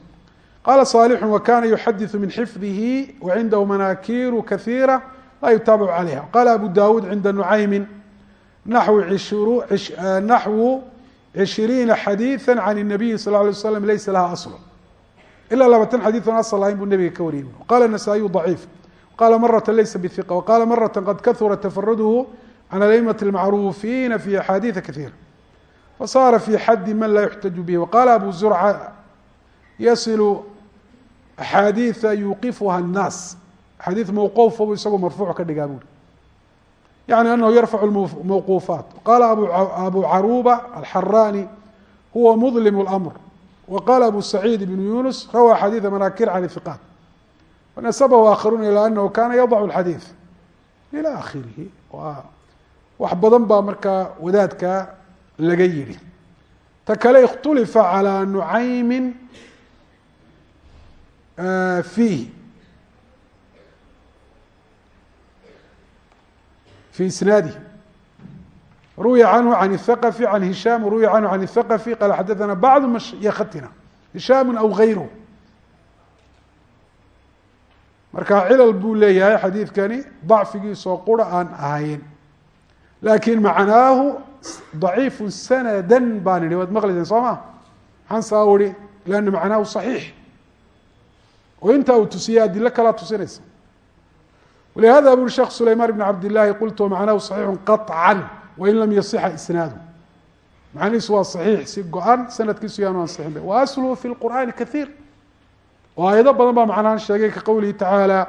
qala صالح وkana يxadiث min xifظihi وcindahu manakiru kaثيirة la yutaaبc عalayha qala abu dawud cinda نucaymi naxو عشhriiنa xadيiثا عن النabiyi صلى اه عليه وsلم laysa laha أصl ilaa labatan xadiiثon asl lahayn buu nebiga ka wariyey qala النasaaئiyu ضaciif qala maraة laysa bثiqa wqala maraة qad kahura تفردhu can الأئmaة الmacruufiina fi أxaadiiثa kaثيira fasaara fi xadi man laa yuxtaju bih waqala abu zurca yasilu أxaadiiثa yuqifuha الnaas axaadiiث mawquufa buu isagu marfuuc ka dhigaa buuri yaعni anahu yarfacu mawquufaat qala abu caruba alxarani huwa mظlim الأmr وqال أbو سعيid بن يuنس rawى xadيiث manakir عن الثiqاat ونasبه آkخaruuna ilى أنhu kana yضع الxadيiث ilى akhirihi wax badan baa markaa wadaadka laga yihi ta kale اkhtulifa عalى نucaymi فيh في isناadه ruwiya canhu can الثaqفi can hishaam ruwiya canhu can الثaqفi qala xadaثana bacd mashyahatina hishaam aw غayruh marka cilal buu leeyahay xadiidkani ضacfigiisoo qura aan ahayn lakin macnaahu ضaciifu sanada baan idhi waad maqlayseen soo ma maxaan saa uri lana macnaahu صaxiix oo intaa uu tusiyey adilo kalaa tusinaysa walihada buri sheekh sulayman bn cabd الlahi qultu macnaahu صaxiixu qaطعا wain lam yasixa isnaadu macnihiisu waa صaxiix si go-an sanadkiisu yaanu ansixin ba wa asluhu fi lqur'aani kaiir oo aayado badan baa macnahan sheegay ka qowlihi tacaalى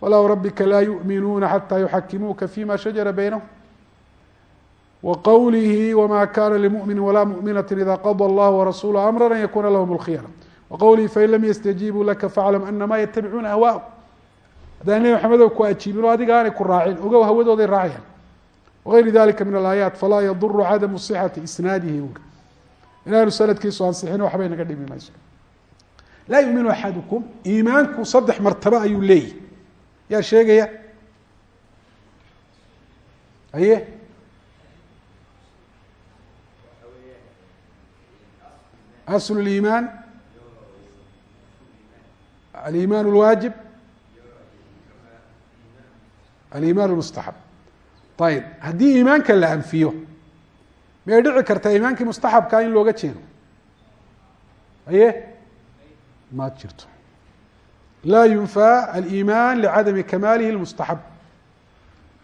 falaa rabika laa yuؤminuuna xatى yuxakimuuka fima shajara baynahum wa qowlihi wma kana lmumini walaa muؤminaةi ida qadى اllah warasulu amra an yakuna lahm اlkhiyara wa qowlihi fain lam yastajiibuu laka faaclam anama yatabicuuna ahwaءhm haddaan nebi maxamedow ku ajiibin oo adiga aanay ku raacin ogow hawadooday raacayaan wغayri dalika min alaayaat falaa yaduru cadamu صixati isnaadihi buuri inaanu sanadkiisu ansixin waxbay naga dhimi mayso laa yuminu axadukum iimaanku saddex martabo ayuu leeyihi yaa sheegaya? Aye aslu liimaan alimaan اlwaajib alimaan اlmustaxab ayib haddii iimaanka la anfiyo miyay dhici kartaa iimaankii mustaxabkaa in looga jeedo? Aye ma jirto. Laa yunfaa aliimaan licadami kamaalihi lmustaxab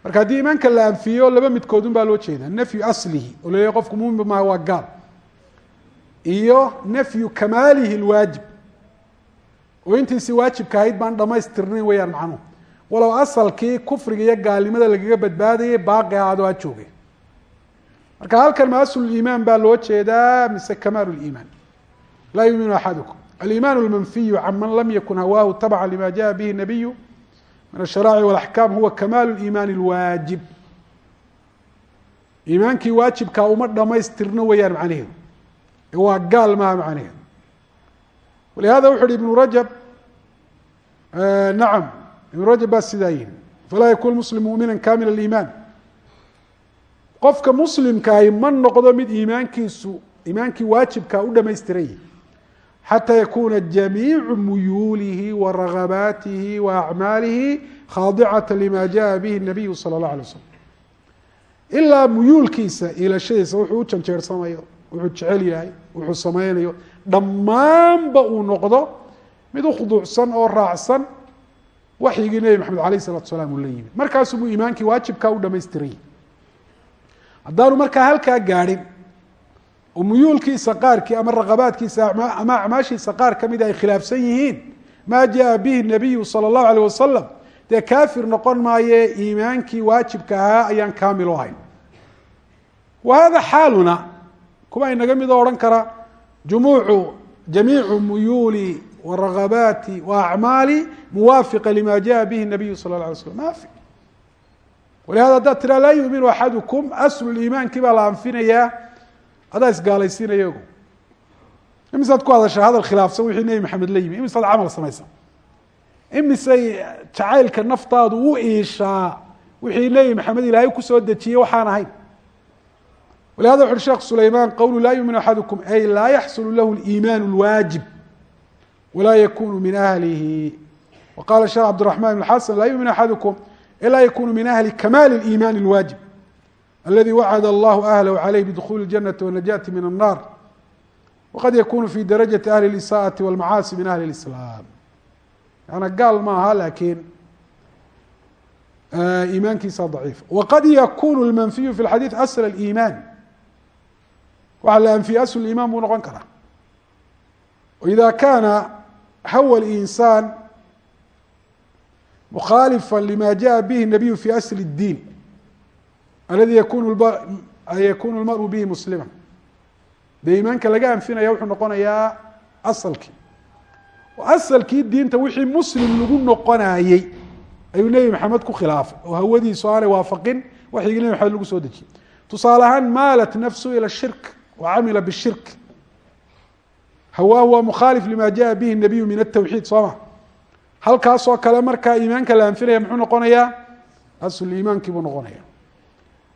marka haddii iimaanka la anfiyo laba midkoodun baa loo jeedaa. Nafyu aslihi oo laleeyahy qofku mumin maaha waa gaal. Iyo nafyu kamaalihi lwaajib oo intiisi waajibka ahayd baan dhamaystirnayn weyaan macnuhu walow asalkii kufriga iyo gaalnimada lagaga badbaadayay baaqi ahaado ha joogay marka halkan ma asluliimaan baa loo jeedaa mise kamaalu liimaan laa yuminu axadukum aliimaan lmanfiyu can man lam yakun hawaahu tabca lima jaءa bihi nabiyu min asharaaci walaxkaam huwa kamaalu liimaani lwaajib iimaankii waajibkaa uma dhamaystirno weeyaan macnaheedu waa gaal maaha macnaheedu walihada wuxu uhi ibnu rajab nacam ibn rajab baa sidaa yihi falaa yakun muslim mumina kamil اiimaan qofka muslimkaahi ma noqdo mid iimaankiisu iimaankii waajibkaa u dhamaystiran yihi xatى yakuna jamiicu muyuulihi wa ragabaatihi wa acmaalihi khaadicata lima jaءa bihi الnabiyu salى اllah alay waslm ilaa muyuulkiisa ilashadiisa wuxuu u janjeersamayo wuxuu jecel yahay wuxuu sameynayo dhammaanba uu noqdo mid ukhuduucsan oo raacsan waxyigii nebi maxamed alayh الsalatu salaam uu la yimid markaasuu buu iimaankii waajibkaa u dhamaystiran yahi haddaanu markaa halkaa gaadhin oo muyuulkiisa qaarkii ama raqabaadkiisa ama acmaashiisa qaar kamida ay khilaafsan yihiin maa jaءa bihi nabiyu salى اllahu alيh wasalam dee kaafir noqon maaye iimaankii waajibka ahaa ayaan kaamil u ahayn wa hada xaaluna kuwa inaga midoo odhan kara jumuucu jamiicu muyuuli waragabaati waacmaali muwaafiqa lima jaءa bihi nabiyu sala اla alay slam ma fi walihada haddaad tiraa laa yuminu axadukum aslu liimaankii baa la anfinayaa adaa isgaalaysiinaya ogo imisaad ku hadashaa hadal khilaafsan wixii nebi maxamed la yimi imisaad camal samaysa imisay jacaylka naftaadu u iishaa wixii nebi maxamed ilaahay kusoo dejiyey waxaan ahayn walihada wuxu uhi sheekh sulaymaan qowlu laa yuminu axadukum ay laa yaxsulu lahu liimaan اlwaajib walaa yakunu min ahlihi wa qala sheekh cabdiraxman ibn xasan laa yumin axadukum ilaa yakunu min ahli kamaali اliimaan اlwaajib aladi wacd allah ahlah عaleyh bdukuli اjanati wanajaati min الnar waqad yakunu fi darajaةi ahli اlisaءati wاlmacaasi min ahli اlislaam yana gaal maaha laakiin iimaankiisa daciif waqad yakunu اlmanfiyu fi اxadiiث asl اliimaan waxaa la anfiyey asl iimaan buu noqon karaa ida kana hawa اlinsaan mukhaalifa lima jaءa bihi الnabiyu fi asl الdiin aladi yakunu lmaru bihi muslima dee iimaanka laga anfinaya wuxuu noqonayaa asalkii asalkii diinta wixii muslim lagu noqonayey ayuu nebi maxamed ku khilaafay oo hawadiisu aanay waafaqin waxyigii nebi maxamed lagu soo dejiyey tusaale ahaan maalat nafsu ila shirk wa camila bishirk hawaahu waa mukhaalif lima jaa bihi nabiyu min atawxiid soo ma halkaasoo kale markaa iimaanka la anfinaya muxuu noqonayaa asl iimaankii buu noqonaya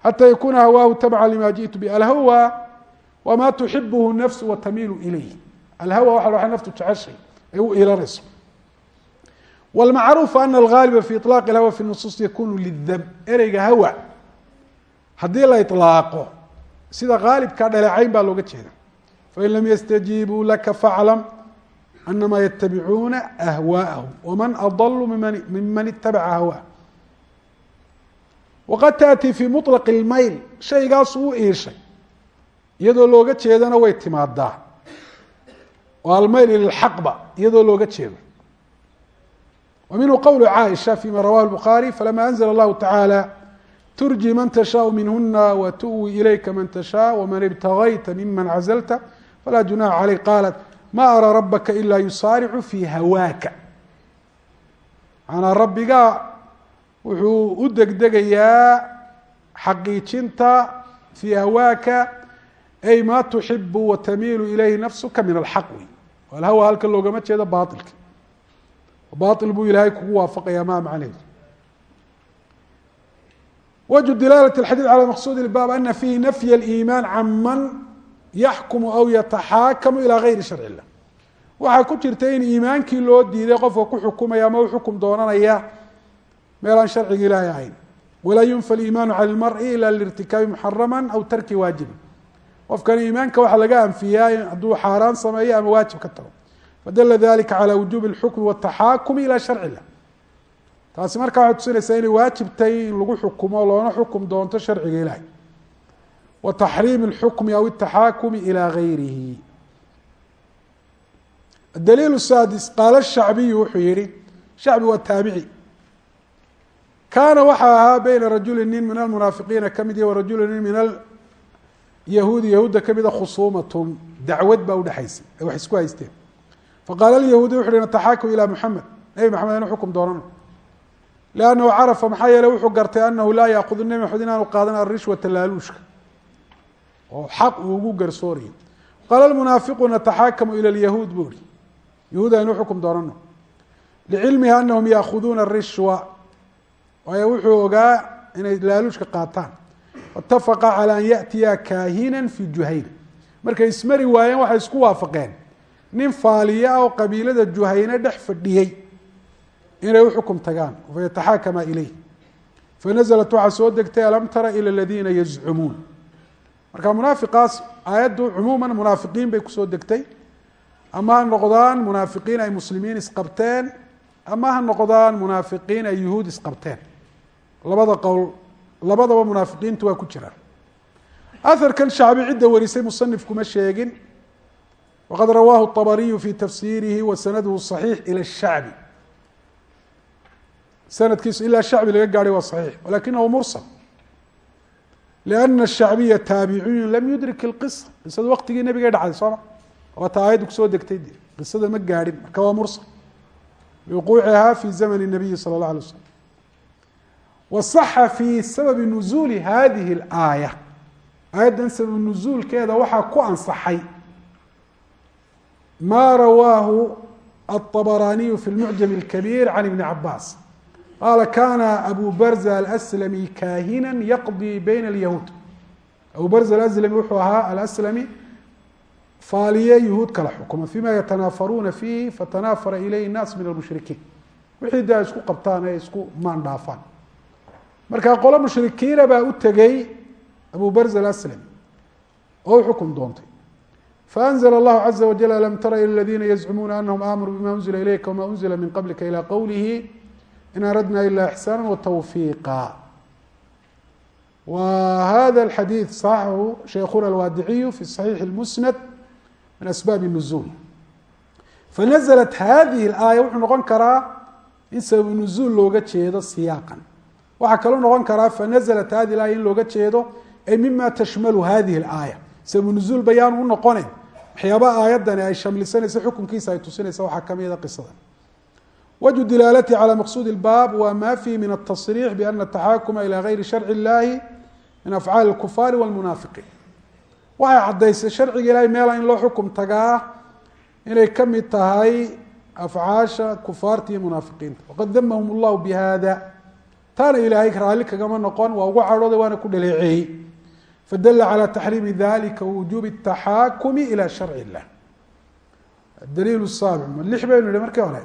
xatى yakuna hawaahu tabca lima jiئtu b alhawa wma tuxibuhu nafsu watamiilu ilayh alhawa waxa waa naftu jeceshay ay u iilanayso wاlmacruufu ana algaaliba fi iطlaaq اlhawa fi nusuus yakunu lidam ereyga hawa haddii la iطlaaqo sida gaalibka dhaleecayn baa looga jeeda fain lam yastajiibuu laka faclam anama yatabicuuna ahwaءahum wman adlu miman itabaca hawaa waqad taati fii mulaqi ilmayl shaygaas uu iishay. Iyadoo looga jeedana way timaadaa oo almayl lilxaqba iyadoo looga jeedo. Wa minhu qowlu caaisha fima rawahu lbukhaari falama anzla allahu tacaala turji man tashaau minhuna watuwi ilayka man tashaa waman ibtagayta miman cazalta falaa junaxa caleyk qaalat ma ara rabaka ilaa yusaaricu fii hawaaka. Manaa rabbigaa wuxuu u degdegayaa xaqiijinta fii hawaaka ay ma tuxibu watamiilu ilayhi nafsuka min alxaq wey alhawa halkan loogama jeedo baailka baail buu ilaahay kugu waafaqaya maa macnehedu wجه dilaalة الxadيiث عalى maqsud الbab ana fiihi nafy الإimaan can man yaxkumu aw yataxaakamu ilى غayri sharc الlah waxaa ku jirta in iimaankii loo diiday qofka ku xukumaya ama u xukum doonanaya meelaan sharciga ilaahay ahayn. Walaa yunfa aliimaanu cala lmari ila lirtikaabi muxaraman aw tarki waajibin. Qofkani iimaanka waxaa laga anfiyaa hadduu xaaraan sameeyo ama waajib ka tago. Fadala dalika calaa wujuubi alxukmi wataxaakumi ilaa sharci lah taasi markaa waxay tusinaysaa inay waajibtay in lagu xukumo loona xukum doonto sharciga ilaahay. Wa taxriimi alxukmi aw ataxaakumi ilaa gayrihi. Adaliil saadis qaala shacbiyu wuxuu yihi shacbi waa taabici kaana waxaa ahaa beyna rajuli nin min almunaafiqiina ka mid iyo warajuli nin min alyahuudi yahuudda kamida khusuumatun. Dacwad baa udhexaysay ay wax isku haysteen. Faqaala alyahuudi wuxu uhi nataxaakum ilى muxamed nebi maxamed inu xukum doonano lannahu carafa maxaa yeele wuxuu gartay anahu laa yaakudu nebi maxamed inaanu qaadan arishwata laaluushka. Oo xaq uu ugu garsoorayo qaala lmunaafiqu nataxaakamu ila lyahuud buu ihi yahuud aynu xukum doonano licilmihi anahum yaakuduuna arishwa waayo wuxuu ogaa inay laaluushka qaataan waitafaqa calى an yaأtiya kaahina fi juhayna markay ismari waayeen waxay isku waafaqeen nin faaliya oo qabiilada juhayne dhex fadhiyey inay uxukum tagaan fayataxaakama ilayh fanaزlat waxaa soo degtay alam tara ilى اladiina yazcumuun marka munaafiqaas aayaddu cumuuma munaafiqiin bay kusoo degtay ama ha noqdaan munaafiqiin ay muslimiin isqabteen ama ha noqdaan munaafiqiin ay yuhuud isqabteen labada qowl labadaba munaafiqiintu waa ku jiraan aharkan shacbi cidda warisay musanifkuma sheegin waqad rawaahu الطabariyu fi tafsirihi wa sanaduhu صaxiix ilى الshacbi sanadkiisu ilaa shacbi laga gaadhay waa صaxiix walakinahu mursal لأna الshacbiya taabiciyu lam yudrik الqisa qisada waqtigii nebigay dhacday sooma waata aayadda kusoo degtay de qisada ma gaadhin marka waa mursal liwuquuciha fi zamn الnabiyi salى الlaه alيه waslm waصaxa fi sababi nuzuuli hadihi اlaaya aayaddan sabab nuzuulkeeda waxaa ku ansaxay ma rawaahu الطbraniyu fi اlmucjam الkabiir can ibni cabaas qaala kana abu barza alslami kahina yaqdii bayna اlyahuud abu barza alslami wuxuu ahaa alslami faaliye yuhuud kala xukuma fima yatanaafaruuna fiihi fatanaafara ilayhi الnaas min almushrikiin wixii de ay isku qabtaan ay isku maan dhaafaan marka qolo mushrikiina baa u tegey abu barza aslami oo u xukum doontay faأnzla اllahu caza wajل alam tara ilى اladina yazcumuuna anahum aamaruu bima unzila ilayka wma unzila min qablika ilى qowlihi in aradna ila ixsaana watawfiiqa wa hada اxadiiث صaxaxu sheikhuna alwaadiciyu fi صaxiixi اlmusnad min asbaabi الnuzuul fanazlat hadihi اlaaya wuxuu noqon karaa in sababu nuzuul looga jeedo siyaaqan waxaa kaloo noqon karaa fanazlat hadihi aaya in looga jeedo ay mima tashmalu hadihi اlaaya sababu nuzuul bayaan u noqonayn waxyaabaha aayaddani ay shamlisanaysa xukunkiisa ay tusinaysa waxaa kamida qisada wجه dilaalati calى maqsuud اbaab wa ma fihi min التصriix bأna التaxaakuma ilى gayri sharci الlahi min afcaali الkufaari wاlmunaafiqiin waxay caddaysay sharciga ilahay meela in loo xukum tagaa inay ka mid tahay afcaasha kufaarta iyo munaafiqiinta waqad damahum اllahu bihada taana ilaahay raalli kagama noqon waa ugu cadhooday waana ku dhaleeceeyey fadala calى taxriimi dalika wujubi التaxaakumi ilى sharci الlah daliil saabic ma lix baynu nihi markii hore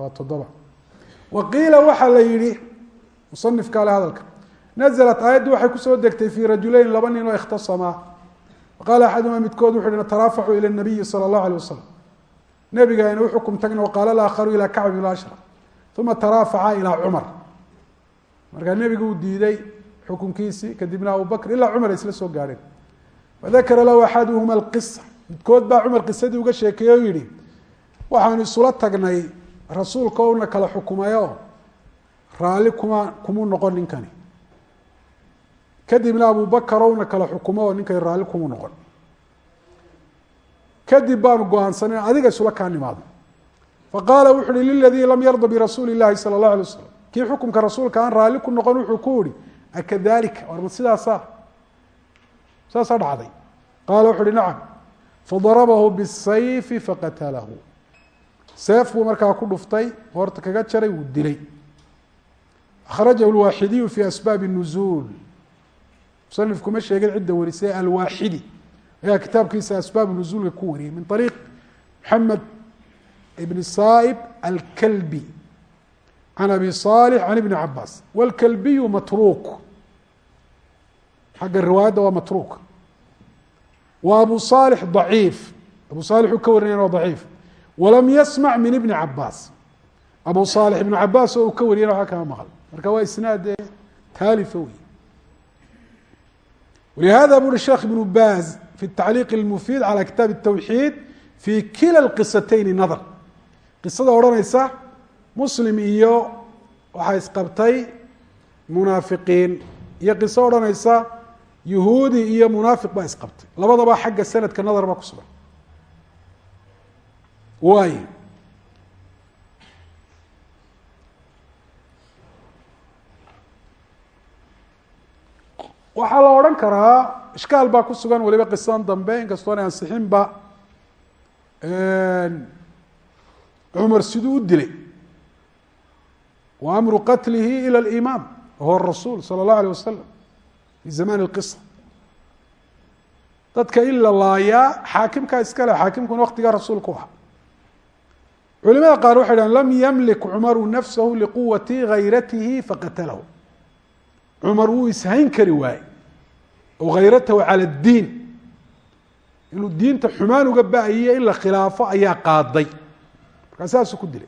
waa toddoba wa qiila waxaa la yihi musanifka ale hadalka naزlat aayaddu waxay kusoo degtay fi rajuleyn laba nin oo ikhtasamaa faqaala axaduma midkood wuxu uhi nataraafacu ilى الnabiyi salى الlahu alيه wasalam nebiga aynu uxukum tagna waqaala alaakharu ilى kacb bn ashraf uma taraafaca ilى cumar. Markaa nebigu uu diiday xukunkiisii kadibna abubakr ilaa cumar ay isla soo gaadheen. Fadakara lahu axaduhuma alqisa midkood baa cumar qisadii uga sheekeeye o yihi waxaanu isula tagnay rasuulka una kala xukumayo. Raalli kuma kumuu noqon ninkani. Kadibna abubakar una kala xukumo oo ninkani raalli kumuu noqon. Kadib baanu go'aansanay adiga isula kaa nimaado faqaala wuxu uhi liladii lam yarda birasuuli illaahi sala allah alay wasalam kii xukumka rasuulka aan raalli ku noqon wuxuu ku ihi akadalika warma sidaasaa saasaa dhacday qaala wuxu uhi nacam fadarabahu bisayfi faqatalahu seef buu markaa ku dhuftay hoorta kaga jaray wuu dilay akhrajahu alwaaxidiyu fii asbaabi nuzuul musanif kuma sheegin cidda warisay alwaaxidi ayaa kitaabkiisa asbaabu nuzuulka ku wariyey ibn saib alkalbi can abi صالح can ibni cabaas wاlkalbiyu matruuk xagga riwaayadda waa matruuk wa abu صالح ضaciif abu صالح uu ka warinaya waa ضaciif walam yasmع min ibni cabaas abu صالح ibn cabaas oo uu ka wariyana waa kama maql marka waa isnaad taalifa wey ولهذا buri sheekh iبن bاz في التacliiq الmufيid عalى kitaaب التwxيid في kila الqiصatayni nadr qisada odhanaysa muslim iyo waxaa isqabtay munaafiqiin. Iyo qiso odhanaysa yuhuudi iyo munaafiq baa isqabtay. Labadaba xagga sanadka nadar baa ku sugan. Waay waxaa la odhan karaa ishkaal baa ku sugan waliba qisadan dambe inkastoona ansixinba cumar siduu u dilay wa amru qatlihi ilى اlimaam wahuwa rasuul salى اllahu alيه wasalam fi zaman اlqisa dadka in la laayaa xaakimkaa iska le xaakimkuna waktigaa rasuulku aha culimada qaar waxay dhahen lam ymlik cumaru nafsahu liquwati gayratihi faqatalahu cumar wuu ishayn kari waaye oo hayratahu calى اdiin inuu diinta xumaan uga ba-ayiyo in la khilaafo ayaa qaaday markaa saasuu ku dilay.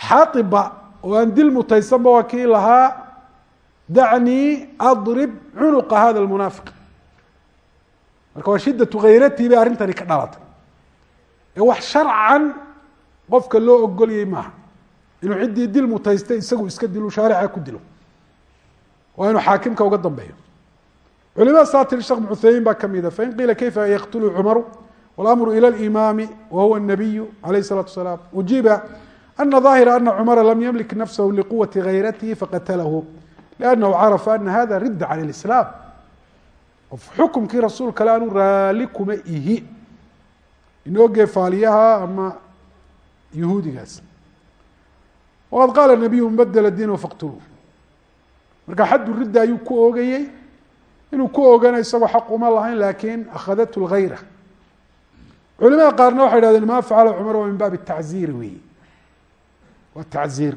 Xaaiba oo aan dil mutaysanba waa kii lahaa dacnii adrib cunuqa hada lmunaafiq marka waa shiddatu khayratii arrintani ka dhalatay. Ee wax sharcan qofka loo ogolyay maaha. Inuu ciddii dil mutaystay isagu iska dilo shaarica ku dilo. Waa inuu xaakimka uga dambeeyo. Culimada saa tiri shekh mucuthaymin baa kamida fain qiila kayfa yaqtulu cumaru wاlamru ilى اlimaami wa huwa الnabiyu alayh الsalaatu wasalaam ujiiba ana ظaahira ana cumara lam ymlik nafsahu liquwati gayratihi faqatalahu liannahu carafa ana hada ridda can اlislaam qof xukumkii rasuulkale aanu raali kuma ihi inoo geefaaliyaha ama yuhuudigaas waqad qaala nabiyu mbadla diinahu faqtuluu marka xaddu ridda ayuu ku oogayey inuu ku oogana isagoo xaq uma lahayn lakin akhadathu lgayra culimada qaarna waxay dhahdeen ma facala cumar waa min baabi taziiri weeye waa taziir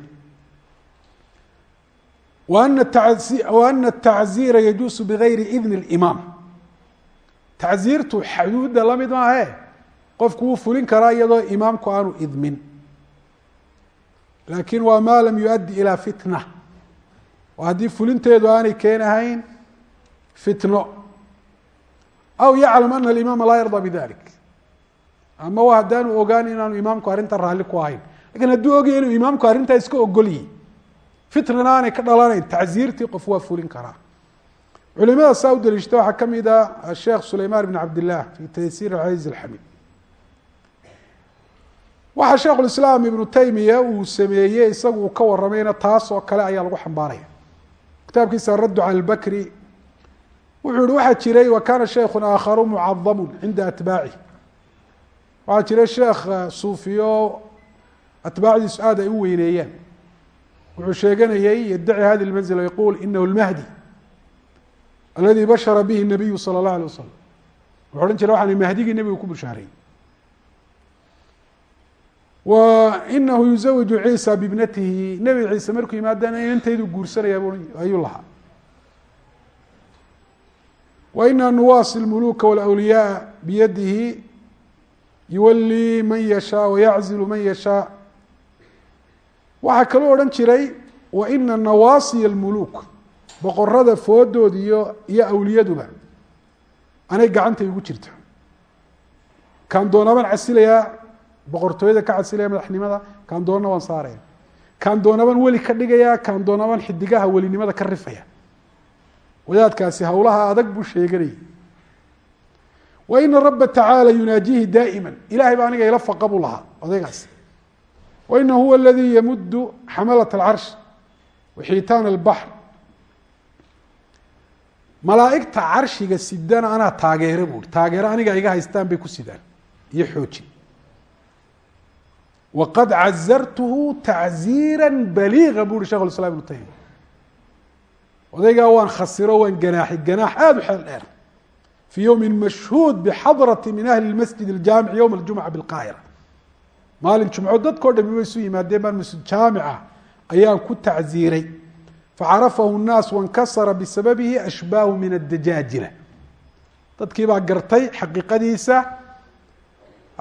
ana taziira yajuusu bigayri idni اlimaam tacziirtu xaduudda la mid maahe. Qofku wuu fulin karaa iyadoo imaamku aanu idmin. Laakiin waa maa lam yuaddi ilaa fitna. Haddii fulinteedu aanay keenahayn fitno. Aw yaclam ana alimaama laa yardaa bidalik ama haddaanu ogaan inaanu imaamku arrinta raalli ku ahayn. Lakin hadduu ogaya inuu imaamku arrintaa iska ogolyi fitnana aanay ka dhalanayn tacziirtii qof waa fulin karaa. Culimada saa u daliishata waxaa ka mid a asheekh sulayman bn cabdillah fi taysiir alcaziiz alxamid. Waxaa sheikhulislaam ibnu taymiya uu sameeyey isagu uu ka waramayna taas kale ayaa lagu xambaaraya kitaabkiisa araddu cala lbakri wuxuu yihi waxaa jiray wa kana sheikhun aakharu mucadamu cinda atbaaci waxaa jira sheekh eh, suufiyo atbaacdiisu aada ay u weyneeyeen. Wuxuu sheeganayey yaddaci hadi lmanzil yaquul inahu lmahdi aladi bashara bihi nabiyu sala اllah alay wasalam wuxuu odhan jira waxaan mahdigii nebigu ku bashaareeyey wa inahu yuzawiju ciisa bibnatihi. Nebi ciise markuu yimaadana inantaydu guursanaya ayuu lahaa. Wa ina nuwaasi lmuluka wlwliyaa biyadihi yuwalii man yashaa wayaczilu man yashaa waxaa kaloo odhan jiray wa ina nawaasiya almuluuk boqorada foodooda iyo iyo awliyaduba anay gacanta igu jirta kaan doonabaan casilayaa boqortooyada ka casilaya madaxnimada kaan doonana waan saaraya kaan doonabaan weli ka dhigaya kaan doonabaan xidigaha welinimada ka rifaya wadaadkaasi hawlaha adag buu sheeganayay wa ina raba tacaala yunaajihi daa'ima ilahay baa aniga ila faqa buu lahaa odaygaas. Wa ina huwa aladii yamudu xamalat alcarsh waxiitaan albaxr malaaigta carshiga sidana anaa taageere buui taageere aniga iga haystaan bay ku sidaan iyo xoojin. Waqad cazartuhu tacziira baliiga bu uhi shekh islam ibnu taymiya. Odaygaa waan khasiro waan ganaaxi ganaax aada u xeel dheer fii yowmi mashhuud bixadrati min ahli masjid اjaamic yowma اljumca biاlqaahira maalin jumco dadkao dhami way isu yimaadeen baan masjid jaamica ayaan ku tacziiray facarafahu الnaas waاnkasara bisababihi ashbaahu min adajaajila dadkii baa gartay xaqiiqadiisa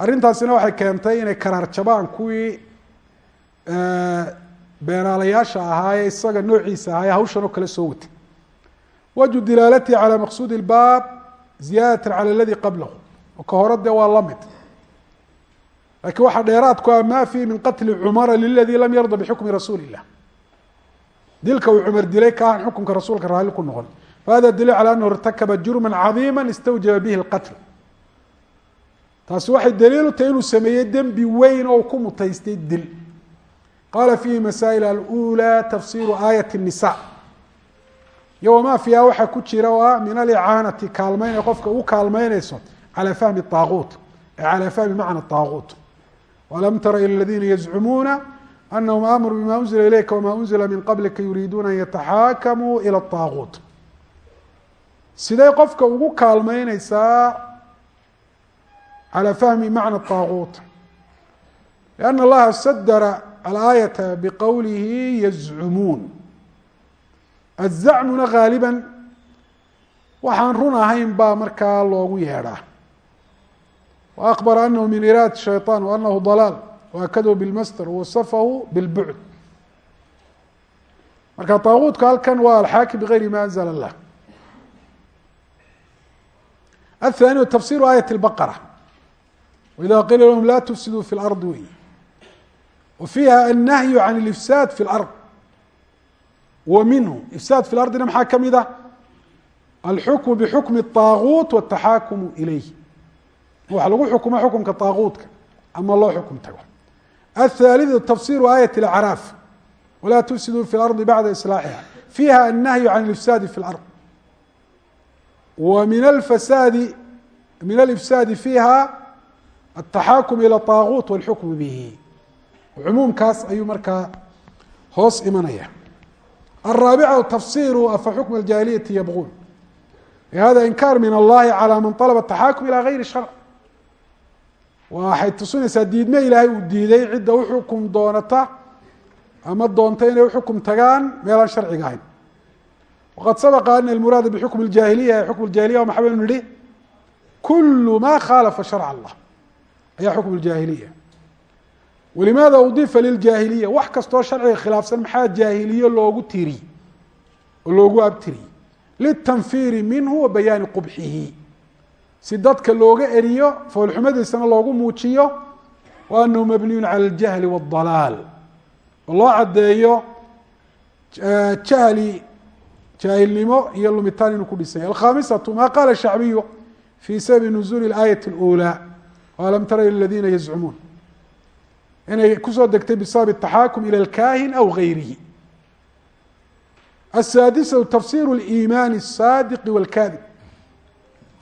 arrintaasina waxay keentay inay karaar jabaan kuwii beenaalayaasha ahaa ee isaga noociisa ahaa ee hawshan oo kale soo watay wajhu dilaalatihi calى maqsuudi اlbaab ziyaadata calى اladi qablahu oo ka hore dee waa la mid lakiin waxaa dheeraadku ah ma fihi min qatli cumara liladii lam yarda bixukmi rasuuli الlah dilka uu cumar dilay ka aan xukunka rasuulka raalli ku noqon fahada daliil calى anahu irtakaba jurma cadiima istawjaba bihi اlqatl taasi waxay daliil u tahay inuu sameeyey dembi weyn oo ku mutaystay dil qaala fiihi masaa'il alأulى tafsiru aayat الnisa iyo wamaa fiiha waxaa ku jira oo ah min alicaanati kaalmayn qofka u kaalmaynayso calaa fahmi aaquut e calaa fahmi macna aaquut alam tara ila ladiina yazcumuuna anahum amaruu bima unzila ilayka wamaa unzila min qablika yuriiduuna an yataxaakamuu ila aaquut sidee qofka ugu kaalmayneysaa calaa fahmi macna aaquut lianna allaha sadara alaayaةa biqowlihi yazcumuun الزعمna غاaلبا waxaan run ahayn baa markaa loogu yeedhaa وأخبر أنه من إrاdة الشhيطان وأنه ضلال وأkdه بالmsdر ووصفه بالبعد marka طاغuتka halkan waa الحاakم بغayri ma أنزل الlah الثاني تفsير آية البقرة وإذا قيل لهم لا تفسدوا في الأرض wey وفيها النهي عن الإفساad في الأرض ومنه إفساad في الأرضna مxaa kamid a الحكم بحكم الطاغوت والتحاكم إليه waxa lagu xukmo xukمka طاغuutka ama loo xukم tago الثالث تفsير آية الأعراف ولا تفسدوا في الأرض بعد إصلاحها فيها النهي عن الإفساad في الأرض ومن الفساad من الإفساad فيها التaxaakum ilى طaaguut wاlxukm bihi cumuumkaas ayuu markaa hoos imanaya الraabica tafsiru afa xukm اjaahiliyati yabغuun hada inkaar min allahi calى man طalba التaxaakum ilى gayri sharc waxay tusinaysaa diidme ilaahay uu diiday cidda uxukum doonata ama doonta inay uxukum tagaan meelaan sharciga ahayn waqad sabqa ana اlmuraada bxukm اjaahiliya xukm اjahiliya maxa baynu nihi kul ma khalafa sharc اllah ayaa xukm اjaahiliya walimaada udifa liljaahiliya wax kastoo sharciga khilaafsan maxaa jaahiliye loogu tiri oo loogu abtiriyey litanfiiri minhu wa bayaani qubxihi si dadka looga eriyo foolxumadiisana loogu muujiyo wa anahu mabniyun cala اljahli wاdalaal oo loo caddeeyo jahli jaahilnimo iyo lumitaan inuu ku dhisanya alkhamisatu ma qala shacbiyu fi sababi nuzuuli اaayaة اlأulى alam tara il ladina yazcumuun inay kusoo degtay bisabab التaxaakum ilى اlkahin aw gayrihi aلsaadisatu tafsir اliimaani الsaadiqi wاlkadib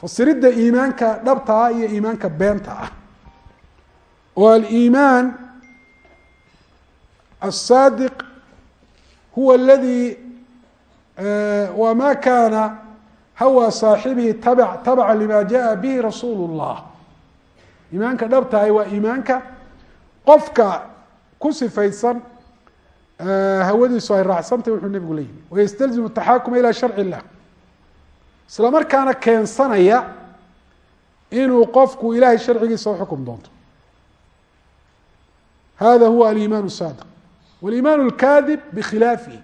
fasiridda iimaanka dhabta ah iyo iimaanka beenta ah oo aliimaan الsaadiq huwa اladi wa ma kana hawa saaxibihi tabc tabca lima jaءa bihi rasuul الlah iimaanka dhabtahay waa iimaanka qofka ku sifaysan hawadiisu ay raacsantay wuxuu nebigu la wayastalzimu taxaakuma ilaa sharci isla markaana keensanaya inuu qofku ilaahay sharcigiisa u xukum doonto. Hada huwa aliman saadiq. Waliman lkaadib bikhilaafihi.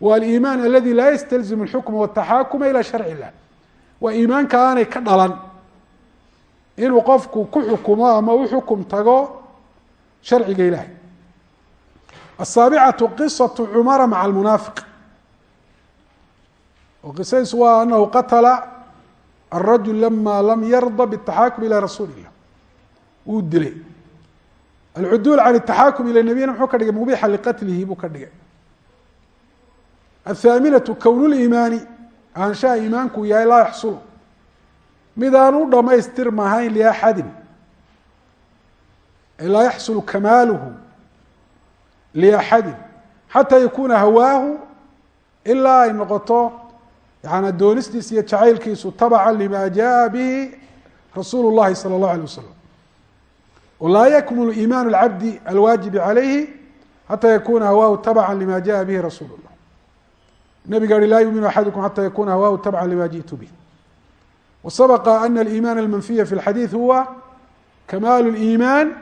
Wa aliman aladi laa yastalzimu اlxukma wataxaakuma ilaa sharci illah. Waa iimaanka aanay ka dhalan. Inuu qofku ku xukumo ama u xukum tago sharciga ilahay asaabicatu qisaةu cumara maca almunaafiq oo qisadiisu waa anahu qatala الrajul lama lam yarda bالtaxaakum ilى rasuuli الlah wuu dilay alcuduul can الtaxaakum ilى nabiyina muxuu ka dhigay mubixa liqatlihi buu ka dhigay athaaminaةu kown اliimaani ahaanshaha iimaanku yahay laa yaxsul mid aan u dhamaystirmahayn liaxadin laa yaxsul kamaaluhu liaxadin xataa yakuna hawaahu ilaa ay noqoto yani doonistiisa iyo jacaylkiisu tabca lima jaءa bihi rasuul الlahi salى الlahu alيه wasalam laa yakmul iimaan اlcabdi alwaajibi عalayhi xata yakuna hawaahu tabca lima jaءa bihi rasuul الlah nabiga hi laa yuminu axadukum xata yakuna hawaahu tabca lima jiئtu bih wasabqa ana aliimaan almanfiya fi اlxadiid huwa kamaal اliimaan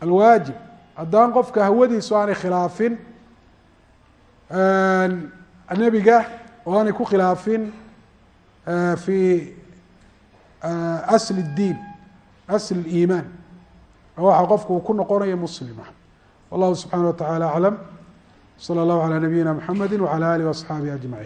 alwaajib haddaan qofka hawadiisu aanay khilaafin nebiga oo aanay ku khilaafin fi asl الdiin asl اliimaan waxa qofku uu ku noqonayo muslima wallahu subxanaه wa taعalى aclam slى اllahu عalى nabiyina mxamedi wعalى alih وaصxaabihi aجmaعin